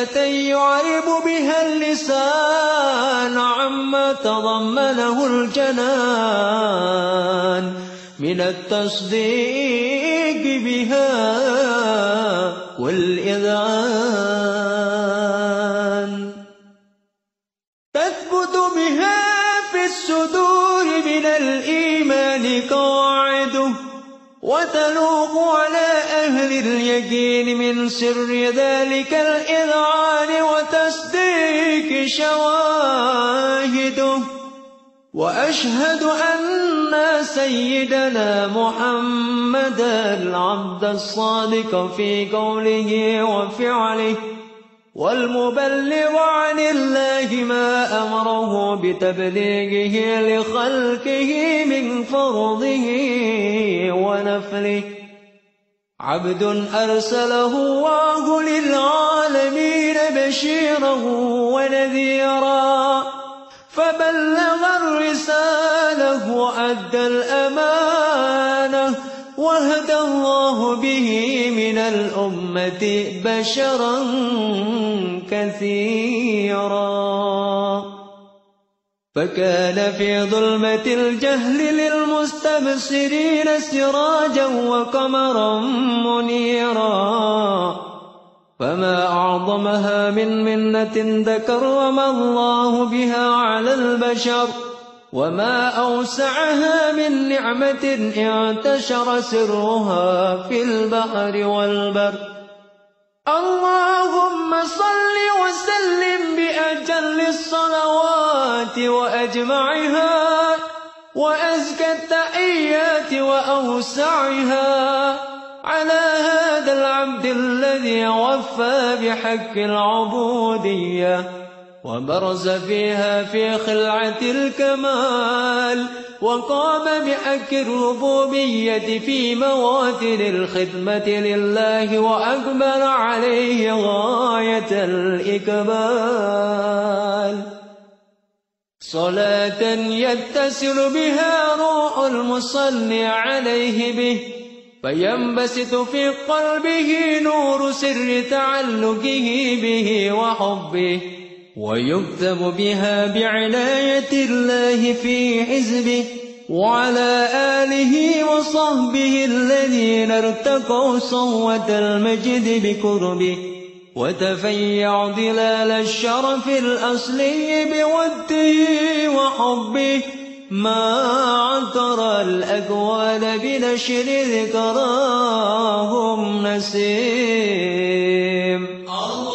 شهادة يعرب بها اللسان عما تضمنه الجنان من التصديق بها والإذعان. تثبت بها في الصدور من الإيمان قواعده وتلوق على أهل اليقين من سر ذلك الإذعان وتصديق شواهده. وأشهد أن سيدنا محمدا العبد الصادق في قوله وفعله. والمبلغ عن الله ما أمره بتبليغه لخلقه من فرضه ونفله. عبد أرسله الله للعالمين بشيرا ونذيرا. فبلغ الرسالة وأدى الأمانة وهدى الله به من الأمة بشرا كثيرا. فكان في ظلمة الجهل للمستبصرين سراجا وقمرا منيرا. فما أعظمها من منة ذكرم الله بها على البشر وما أوسعها من نعمة انتشر سرها في البحر والبر. اللهم صل وسلم بأجل الصلوات وأجمعها وأزكى التحيات وأوسعها على هذا العبد الذي وفى بحق العبودية. وبرز فيها في خلعة الكمال وقام بحق الربوبية في مواتن الخدمة لله وأقبل عليه غاية الإقبال صلاة يتصل بها روح المصلي عليه به فينبسط في قلبه نور سر تعلقه به وحبه. ويكتب بها بعناية الله في حزبه وعلى آله وصحبه الذين ارتقوا صوة المجد بكربه وتفيع ظلال الشرف الأصلي بوده وحبه. ما عثر الأكوان بنشر ذكراهم نسيم. الله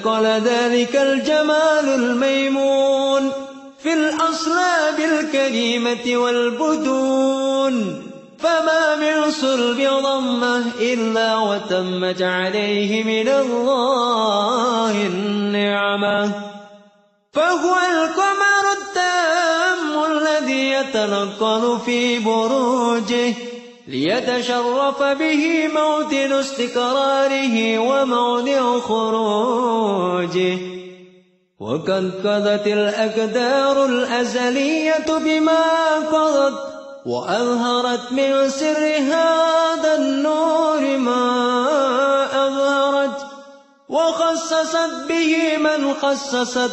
فتنقل ذلك الجمال الميمون في الأصلاب الكريمة والبدون. فما من صلب ضمة إلا وتمت عليه من الله النعمة. فهو القمر التام الذي يتنقل في بروجه ليتشرف به موطن استقراره وقد قضت الأقدار الأزلية بما قضت وأظهرت من سر هذا النور ما أظهرت وخصصت به من خصصت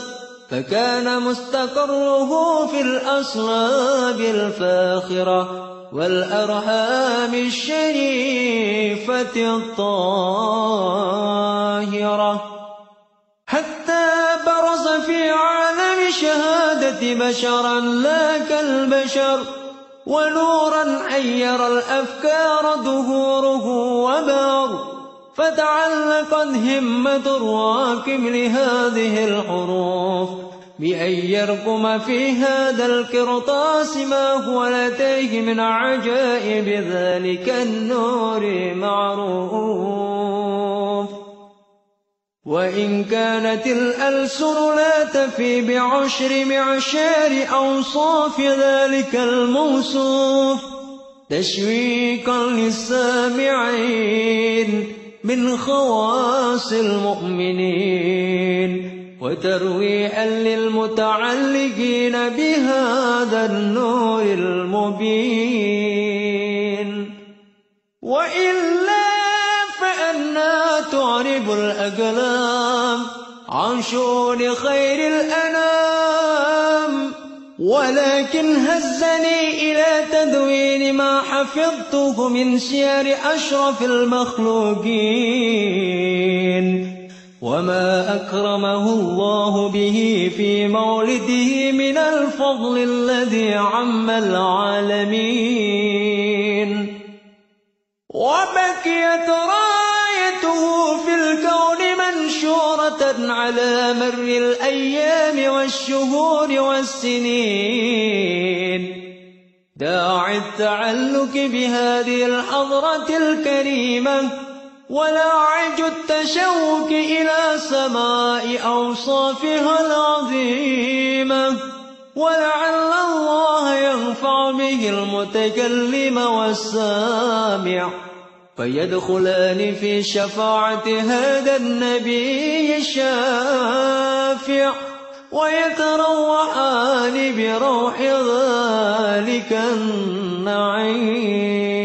فكان مستقره في الأصلاب الفاخرة والأرحام الشريفة الطاهرة حتى في عالم شهادة بشرا لا كالبشر ونورا عير الأفكار ظهوره وبار. فتعلقت همة الراكم لهذه الحروف. بأن يرقم في هذا القرطاس ما هو لديه من عجائب ذلك النور معروف. وإن كانت الألسن لا تفي بعشر معشار أوصاف ذلك الموصوف تشويقا للسامعين من خواص المؤمنين وترويعا للمتعلقين بهذا النور المبين. وإلا تعرب الأقلام عن شؤون خير الأنام. ولكن هزني إلى تدوين ما حفظته من سير أشرف المخلوقين. وما أكرمه الله به في مولده من الفضل الذي عم العالمين. وبكيت رايته في الكون منشورة على مر الأيام والشهور والسنين. داعي التعلق بهذه الحضرة الكريمة ولاعج التشوق إلى سماء أوصافها العظيمة. ولعل الله ينفع به المتكلم والسامع. فيدخلان في شفاعة هذا النبي الشافع ويتروحان بروح ذلك النعيم.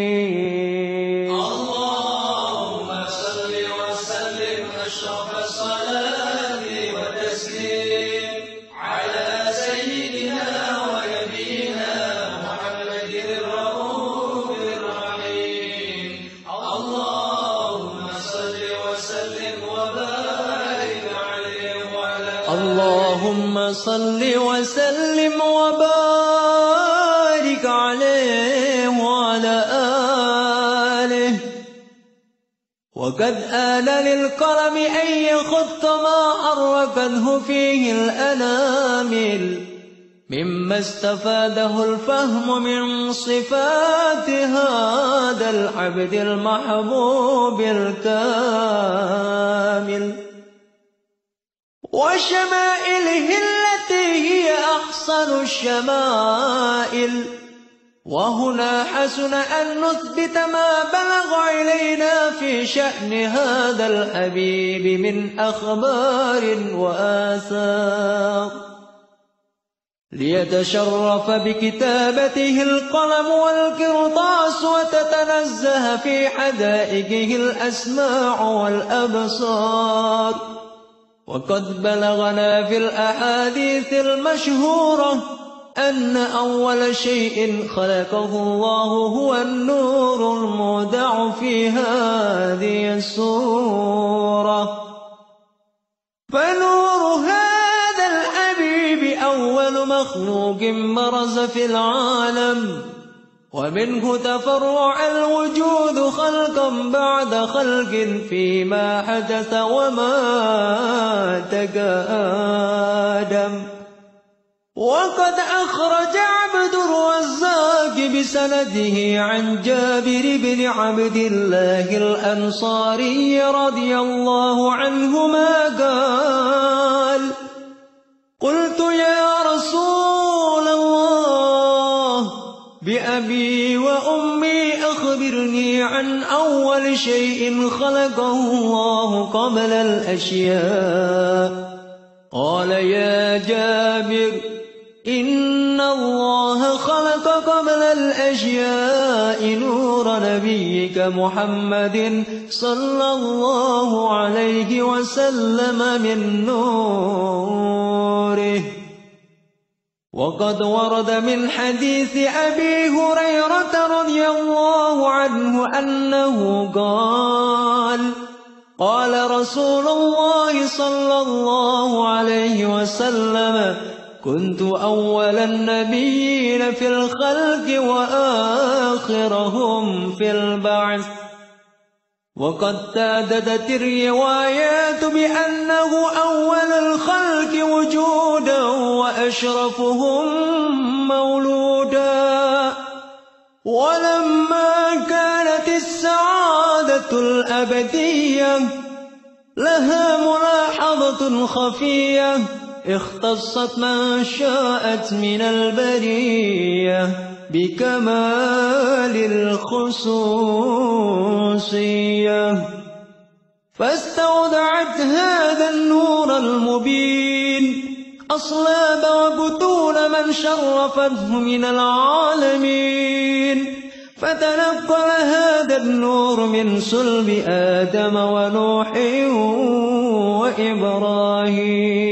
وقد آن للقلم أن يخط ما حركته فيه الأنامل مما استفاده الفهم من صفات هذا العبد المحبوب الكامل وشمائله التي أحسن الشمائل وهنا حسن أن نثبت ما بلغ إلينا في شأن هذا الحبيب من أخبار وآثار. ليتشرف بكتابته القلم والقرطاس وتتنزه في حدائقه الأسماع والأبصار. وقد بلغنا في الأحاديث المشهورة أن أول شيء خلقه الله هو النور المودع في هذه السورة. فنور هذا الحبيب أول مخلوق برز في العالم ومنه تفرع الوجود خلقا بعد خلق فيما حدث وما تقادم وقد أخرج عبد الرزاق بسنده عن جابر بن عبد الله الأنصاري رضي الله عنهما قال قلت يا رسول الله بأبي وأمي أخبرني عن أول شيء خلقه الله قبل الأشياء. قال يا جابر إن الله خلق قبل الأشياء نور نبيك محمد صلى الله عليه وسلم من نوره. وقد ورد من حديث أبي هريرة رضي الله عنه أنه قال قال رسول الله صلى الله عليه وسلم كنت أول النبيين في الخلق وآخرهم في البعث. وقد تعددت الروايات بأنه أول الخلق وجودا وأشرفهم مولودا. ولما كانت السعادة الأبدية لها ملاحظة خفية. اختصت ما شاءت من البرية بكمال الخصوصية. فاستودعت هذا النور المبين. أصلاب وبطون من شرفته من العالمين. فتنقل هذا النور من صلب آدم ونوح وإبراهيم.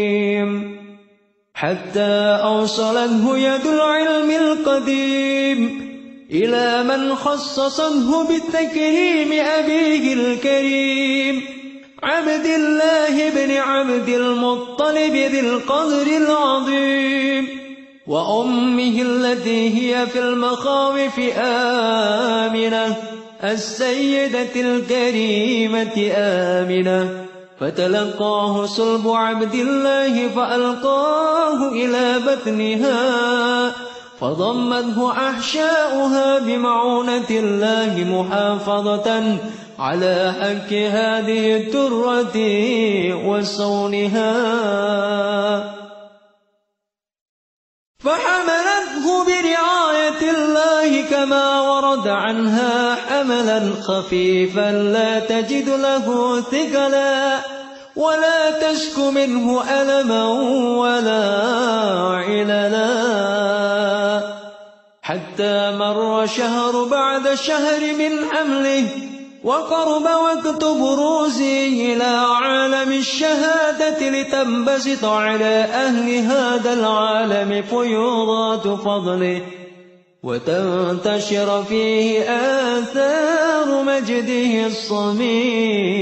حتى أوصلته يد العلم القديم إلى من خصصه بالتكريم أبيه الكريم. عبد الله بن عبد المطلب ذي القدر العظيم. وأمه التي هي في المخاوف آمنة السيدة الكريمة آمنة. فتلقاه صلب عبد الله فألقاه إلى بطنها فضمته أحشاؤها بمعونة الله محافظة على حك هذه الترة وصونها. فحملته برعاية الله كما ورد عنها حملا خفيفا لا تجد له ثقلا ولا تشك منه ألما ولا عللا. حتى مر شهر بعد شهر من حمله وقرب وقت بروزه إلى عالم الشهادة لتنبسط على أهل هذا العالم فيوضات فضله. وتنتشر فيه آثار مجده الصميم.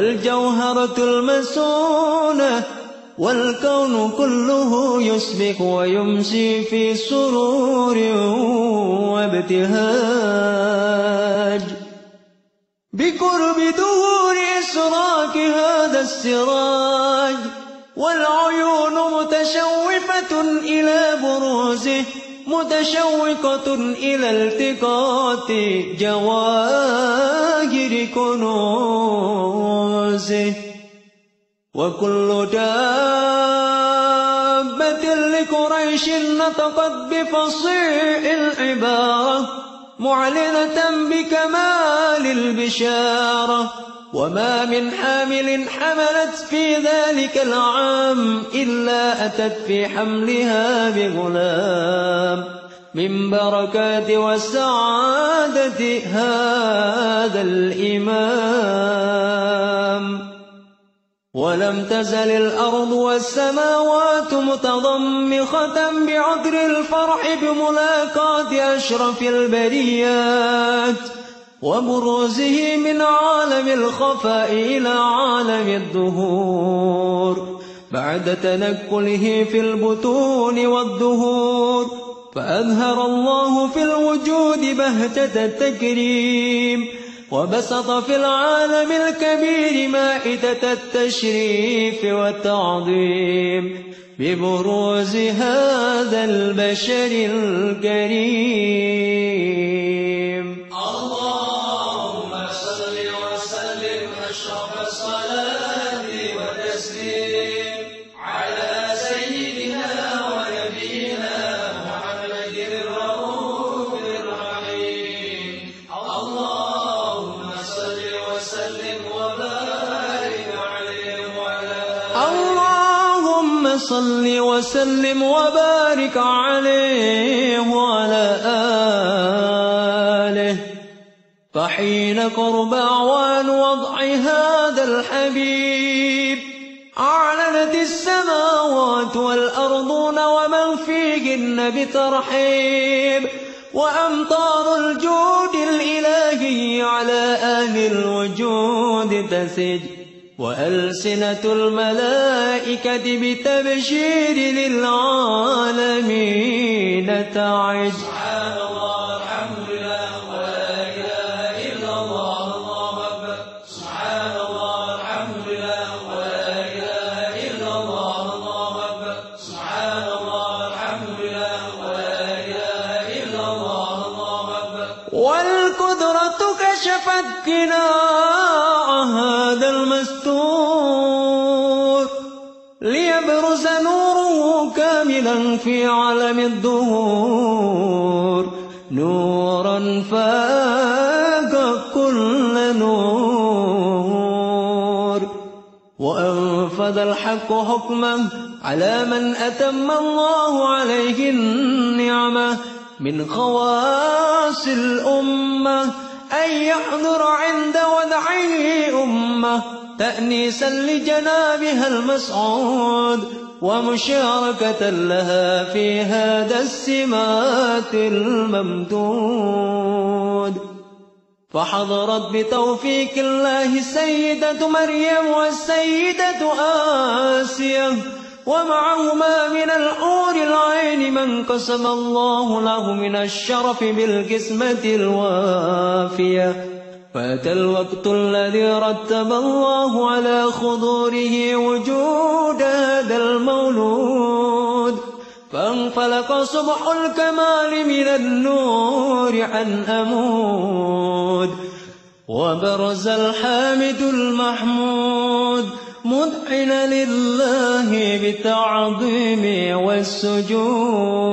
والجوهرة المسونة والكون كله يسبح ويمسي في سرور وابتهاج. بقرب دهور إسراك هذا السراج والعيون متشوفة إلى بروزه متشوقة إلى التقاط جواهر كنوزه. وكل دابة لقريش نطقت بفصيح العبارة معلنة بكمال البشارة. وما من حامل حملت في ذلك العام إلا أتت في حملها بغلام من بركات والسعادة هذا الإمام ولم تزل الأرض والسماوات متضمخة بعذر الفرح بملاقاة أشرف البريات وبروزه من عالم الخفاء إلى عالم الظهور بعد تنكله في البطون والدهور فأظهر الله في الوجود بهجة التكريم وبسط في العالم الكبير مائدة التشريف والتعظيم. ببروز هذا البشر الكريم. وسلم وبارك عليه وعلى آله. فحين قرب أعوان وضع هذا الحبيب أعلنت السماوات والأرضون ومن فيهن بترحيب وأمطار الجود الإلهي على أهل الوجود تسج. وألسنة الملائكة بتبشير للعالمين تعج في عالم الدهور نورا فاق كل نور. وأنفذ الحق حكمه على من أتم الله عليه النعمة من خواص الأمة أن يحضر عند ودعه أمة تأنيسا لجنابها المسعود. ومشاركة لها في هذا السمات الممدود. فحضرت بتوفيق الله السيدة مريم والسيدة آسيا ومعهما من الحور العين من قسم الله له من الشرف بالقسمة الوافية. فأتى الوقت الذي رتب الله على خضوره وجود هذا المولود. فانفلق صبح الكمال من النور عن أمود. وبرز الحامد المحمود مذعنا لله بالتعظيم والسجود.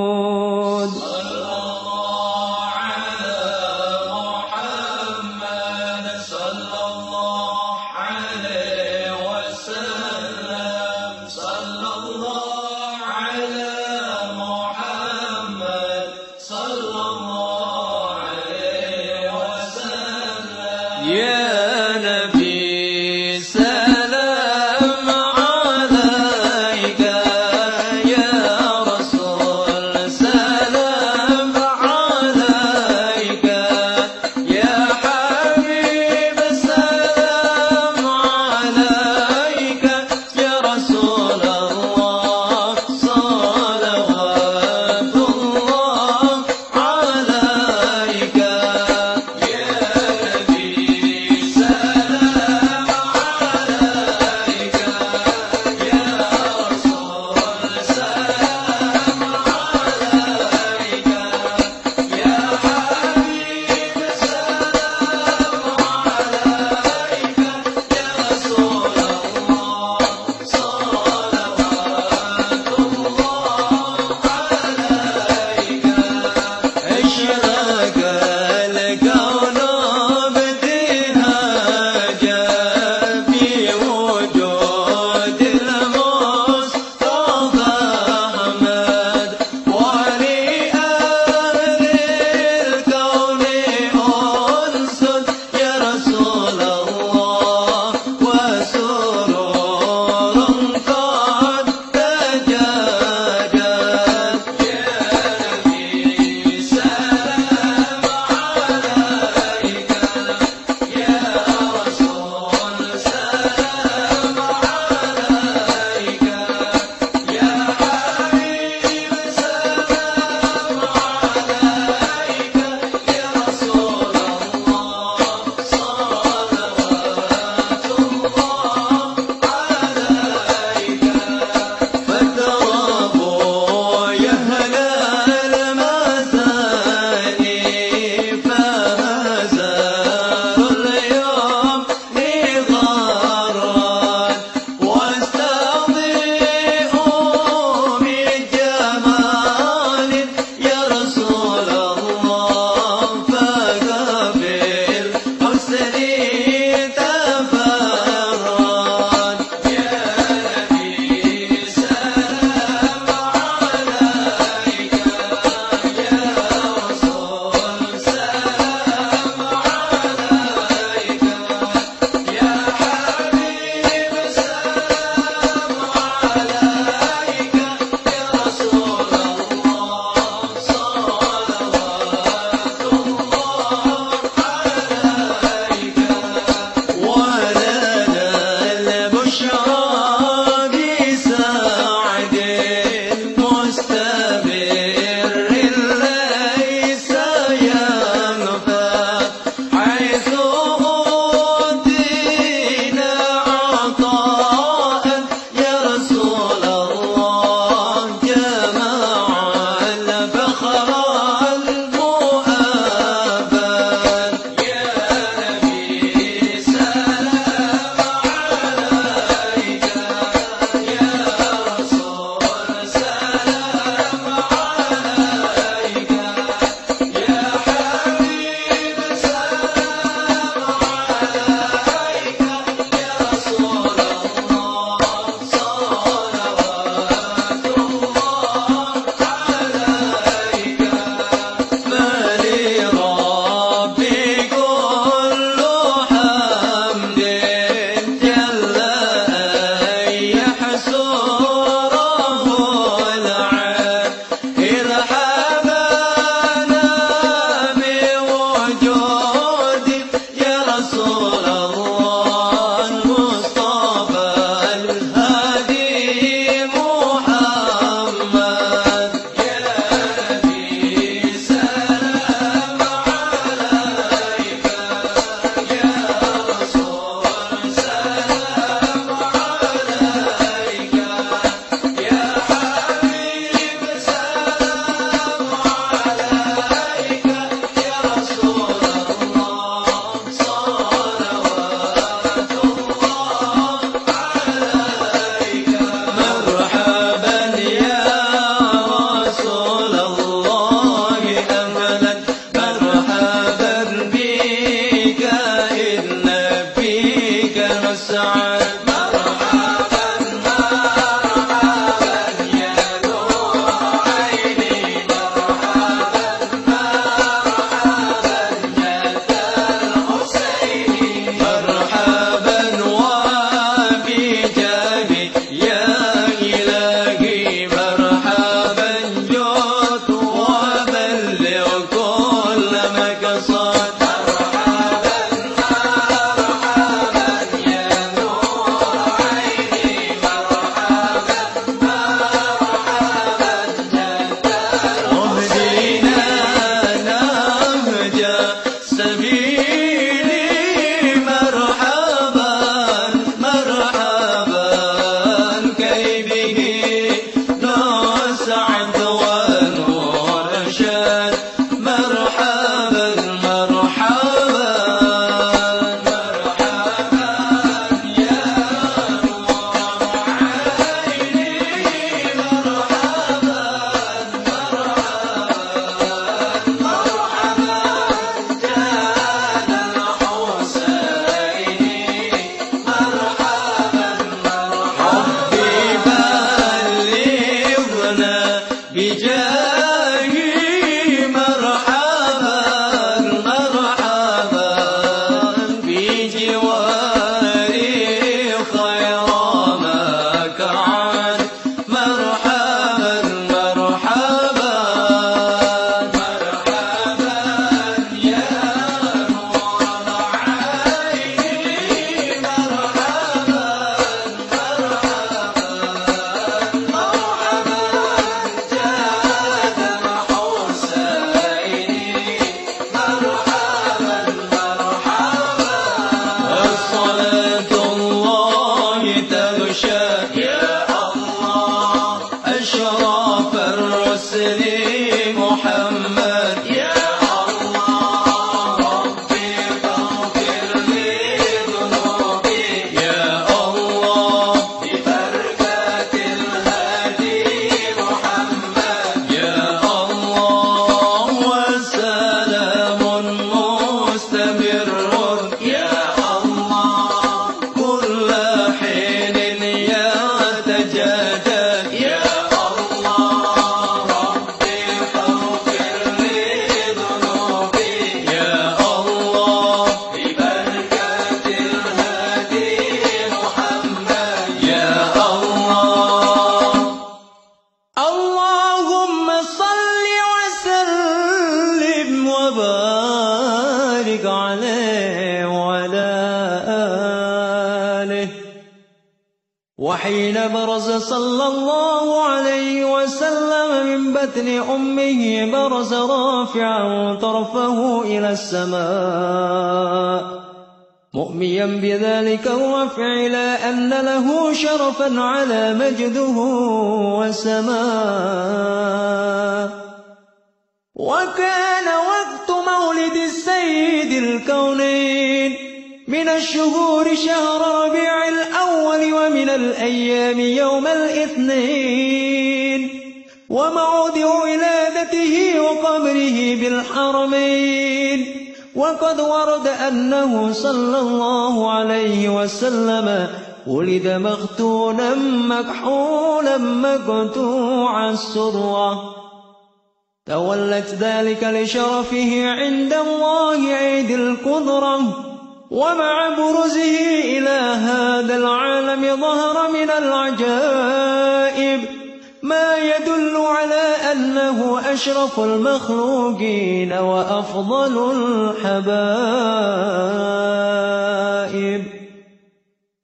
أشرف المخلوقين وأفضل الحبائب.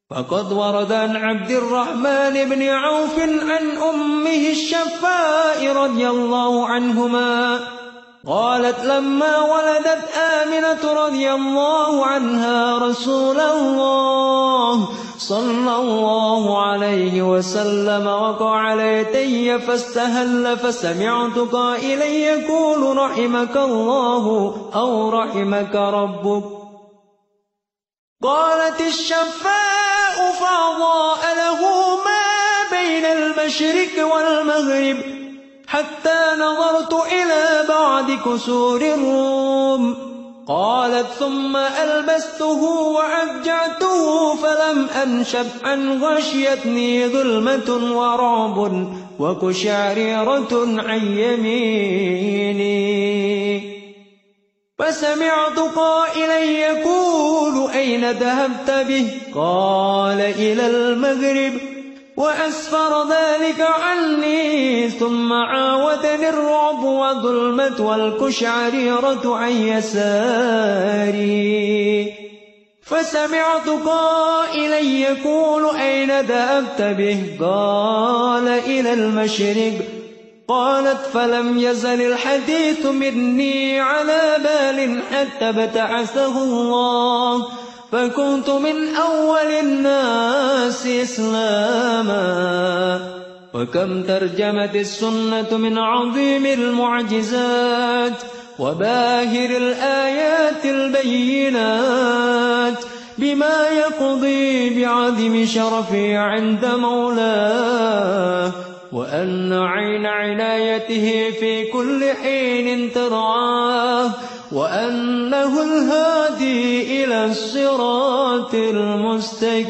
فقد ورد عن عبد الرحمن بن عوف عن أمه الشفاء رضي الله عنهما قالت لما ولدت آمنة رضي الله عنها رسول الله صلى الله عليه وسلم وقع ليتي فاستهل فسمعت قائلا يقول رحمك الله أو رحمك ربك. قالت الشفاء فأضاء له ما بين المشرق والمغرب حتى نظرت إلى بعض كسور الروم. قالت ثم ألبسته وأفجعته فلم أنشب أن غشيتني ظلمة ورعب وكشعريرة عن يميني. فسمعت قائلا يقول أين ذهبت به؟ قال إلى المغرب. وأسفر ذلك عني ثم عاودني الرعب والظلمة والكشعريرة عن يساري. فسمعت قائلا يقول أين ذهبت به؟ قال إلى المشرق. قالت فلم يزل الحديث مني على بال حتى ابتعثه الله. فكنت من أول الناس إسلاما. وكم ترجمت السنة من عظيم المعجزات وباهر الآيات البينات بما يقضي بعدم شرفي عند مولاه. وأن عين عنايته في كل حين ترعاه وأنه الهادي إلى الصراط المستقيم.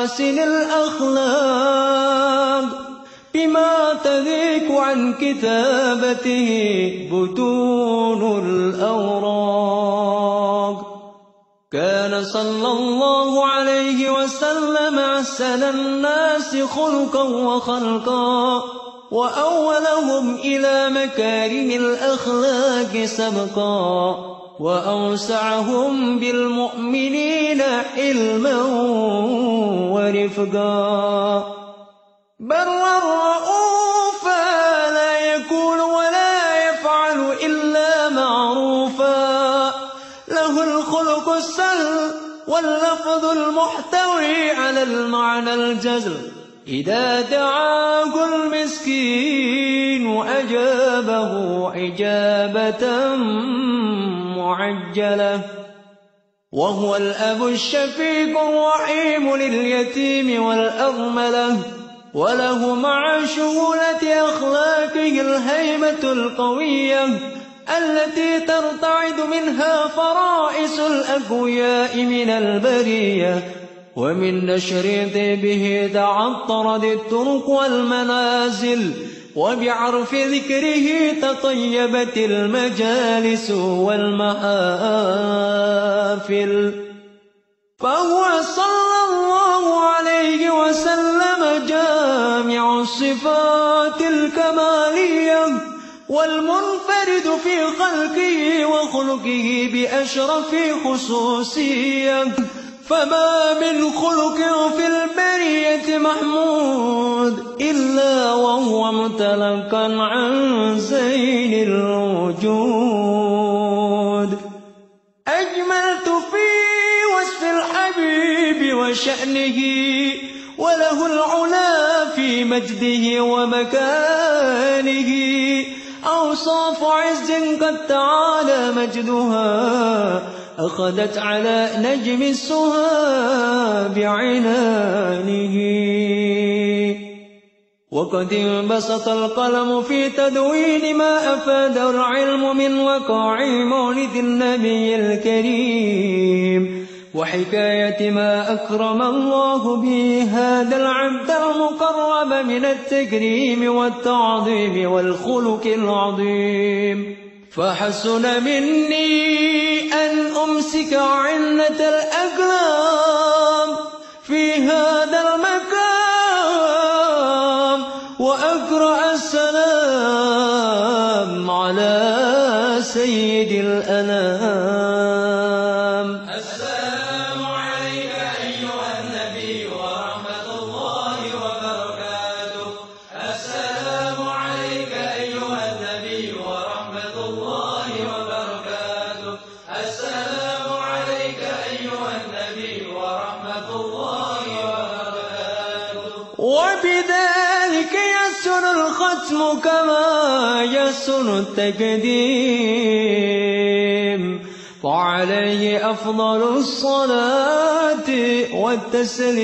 محاسن الأخلاق بما تذيك عن كتابته بطون الأوراق. كان صلى الله عليه وسلم أحسن الناس خلقا وخلقا وأولهم إلى مكارم الأخلاق سبقا. وأوسعهم بالمؤمنين حلما ورفقا. برا رؤوفا لا يكون ولا يفعل إلا معروفا. له الخلق السهل واللفظ المحتوي على المعنى الجزل. إذا دعاه المسكين أجابه إجابة معجلة وهو الأب الشفيق الرحيم لليتيم والأرملة وله مع شهولة أخلاقه الهيبة القوية التي ترتعد منها فرائس الأقوياء من البرية. ومن نشر به تعطرت الطرق والمنازل وبعرف ذكره تطيبت المجالس والمحافل. فهو صلى الله عليه وسلم جامع الصفات الكمالية والمنفرد في خلقه وخلقه بأشرف خصوصية. فما من خلق في البرية محمود إلا وهو متلقا عن زين الوجود. أجملت في وصف الحبيب وشأنه وله العلا في مجده ومكانه. أوصاف عز قد تعالى مجدها أخذت على نجم السها بعينانه وقد انبسط القلم في تدوين ما أفاد العلم من وقاع مولد النبي الكريم. وحكاية ما أكرم الله به هذا العبد المقرب من التكريم والتعظيم والخلق العظيم. فحسن مني أن أمسك عنة الأقلام في هذا المكان وأقرأ السلام على سيد الأنام. الختم كما يسن التقديم. وعليه أفضل الصلاة والتسليم.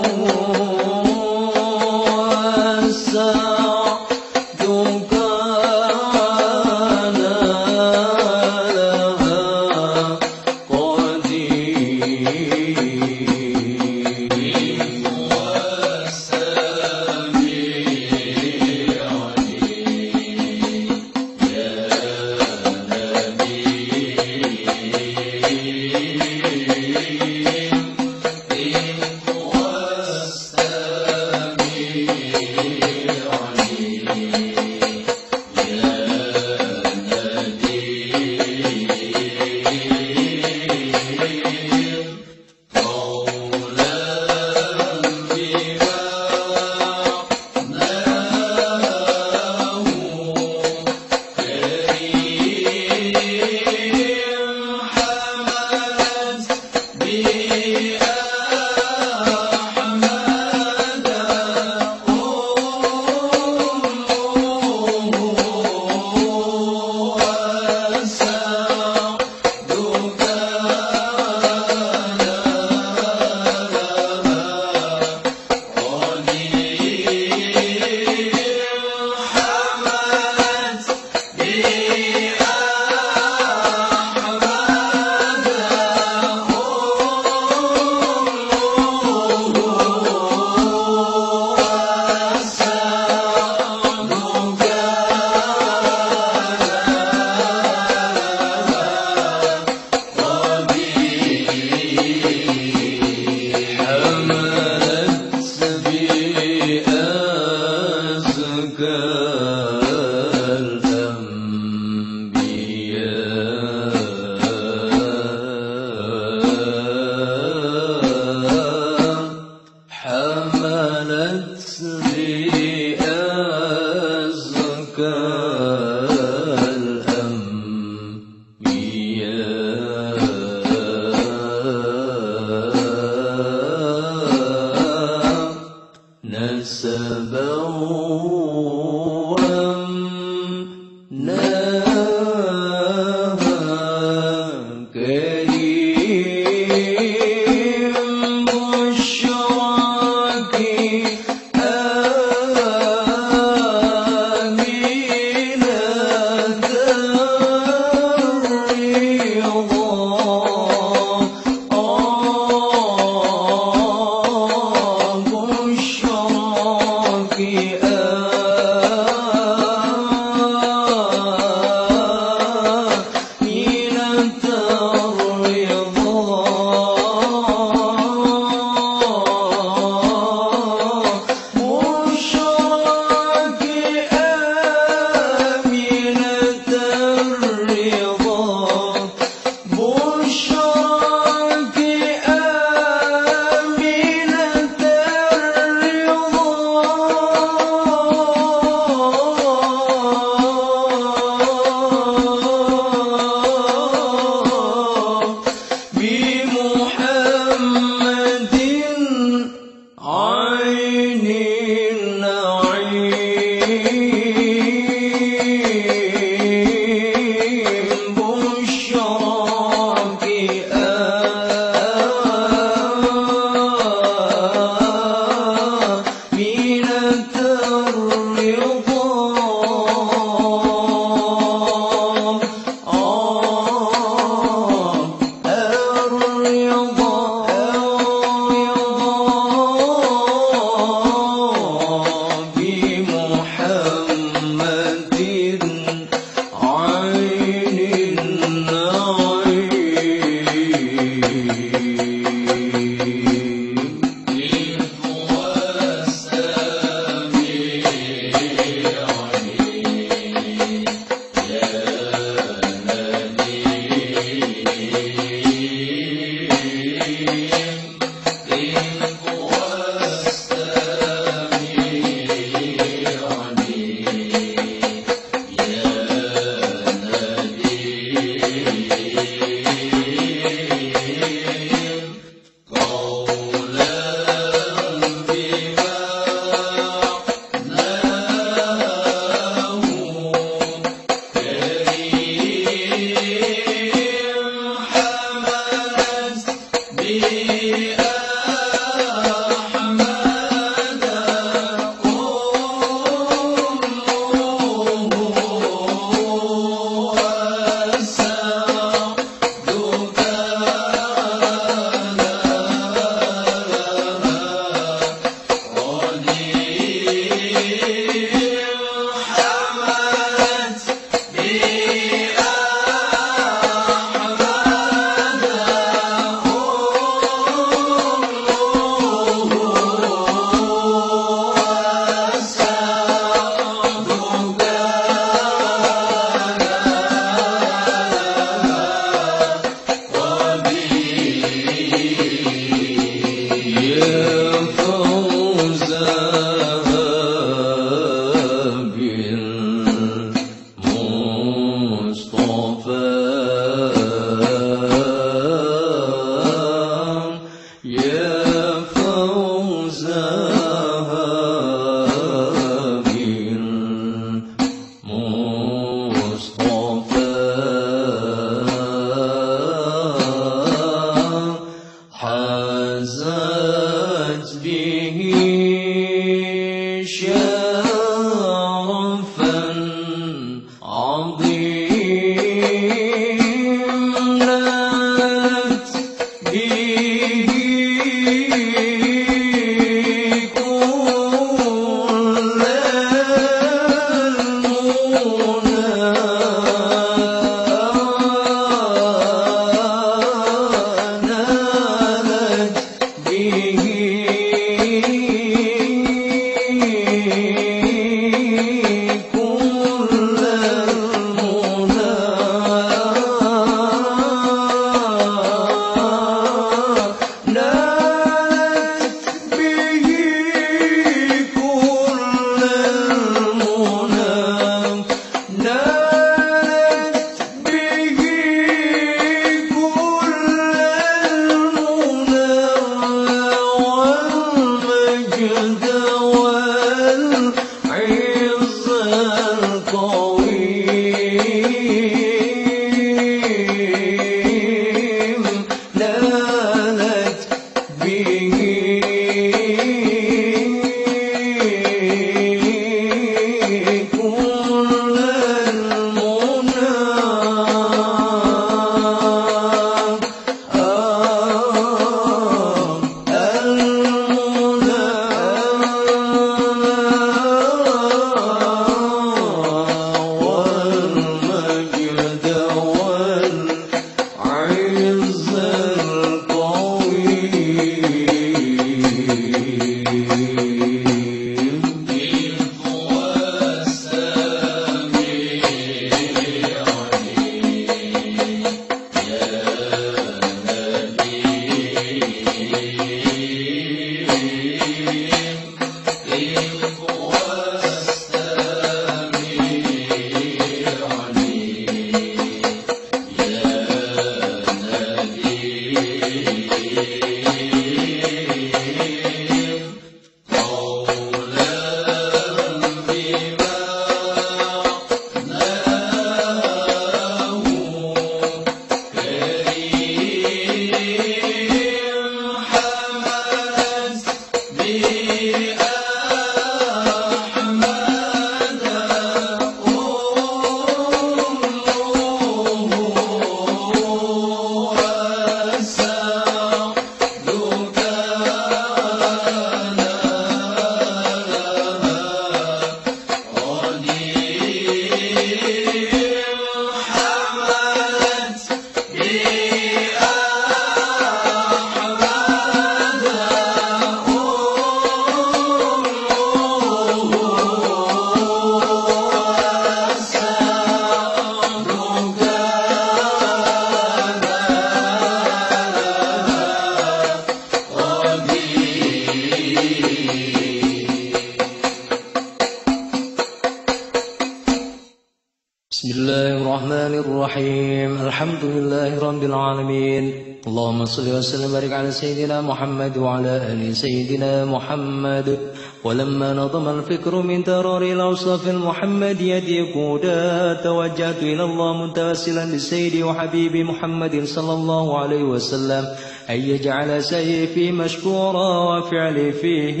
سيدنا محمد وعلى آل سيدنا محمد. ولما نظم الفكر من ترار الأوصاف المحمديه قودا توجهت إلى الله متوسلا بسيدي وحبيبي محمد صلى الله عليه وسلم. أن يجعل سيفي مشكورا وفعلي فيه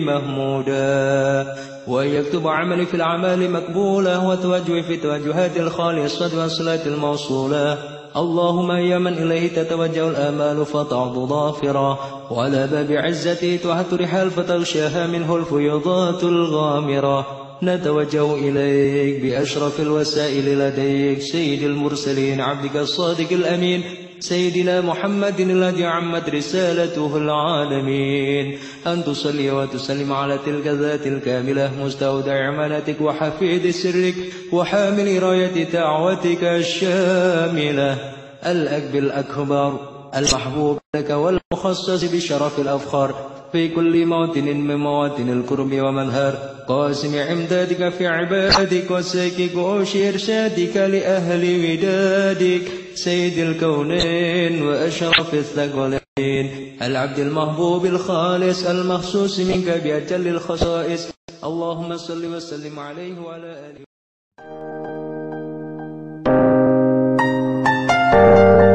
محمودا وأن يكتب عملي في الأعمال مقبولة وتوجهي في التوجهات الخالصة والصلاة الموصولة. اللهم يا من إليه تتوجه الآمال فتعض وعلى باب عزتي تحت رحال فتغشاها منه الفيضات الغامرة. نتوجه إليك بأشرف الوسائل لديك سيد المرسلين عبدك الصادق الأمين. سيدنا محمد الذي عمت رسالته العالمين. أن تصلي وتسلم على تلك الذات الكاملة مستودع أمانتك وحفيد سرك وحامل راية دعوتك الشاملة. الأكبر الأكبر المحبوب لك والمخصص بشرف الأفخار. في كل موطن من مواطن الكرب ومنهار قاسم عمدادك في عبادك وساكك إرشادك لأهل ودادك. سيد الكونين وأشرف الثقلين العبد المحبوب الخالص المخصوص منك بأجل الخصائص اللهم صل وسلم عليه وعلى آله Thank you.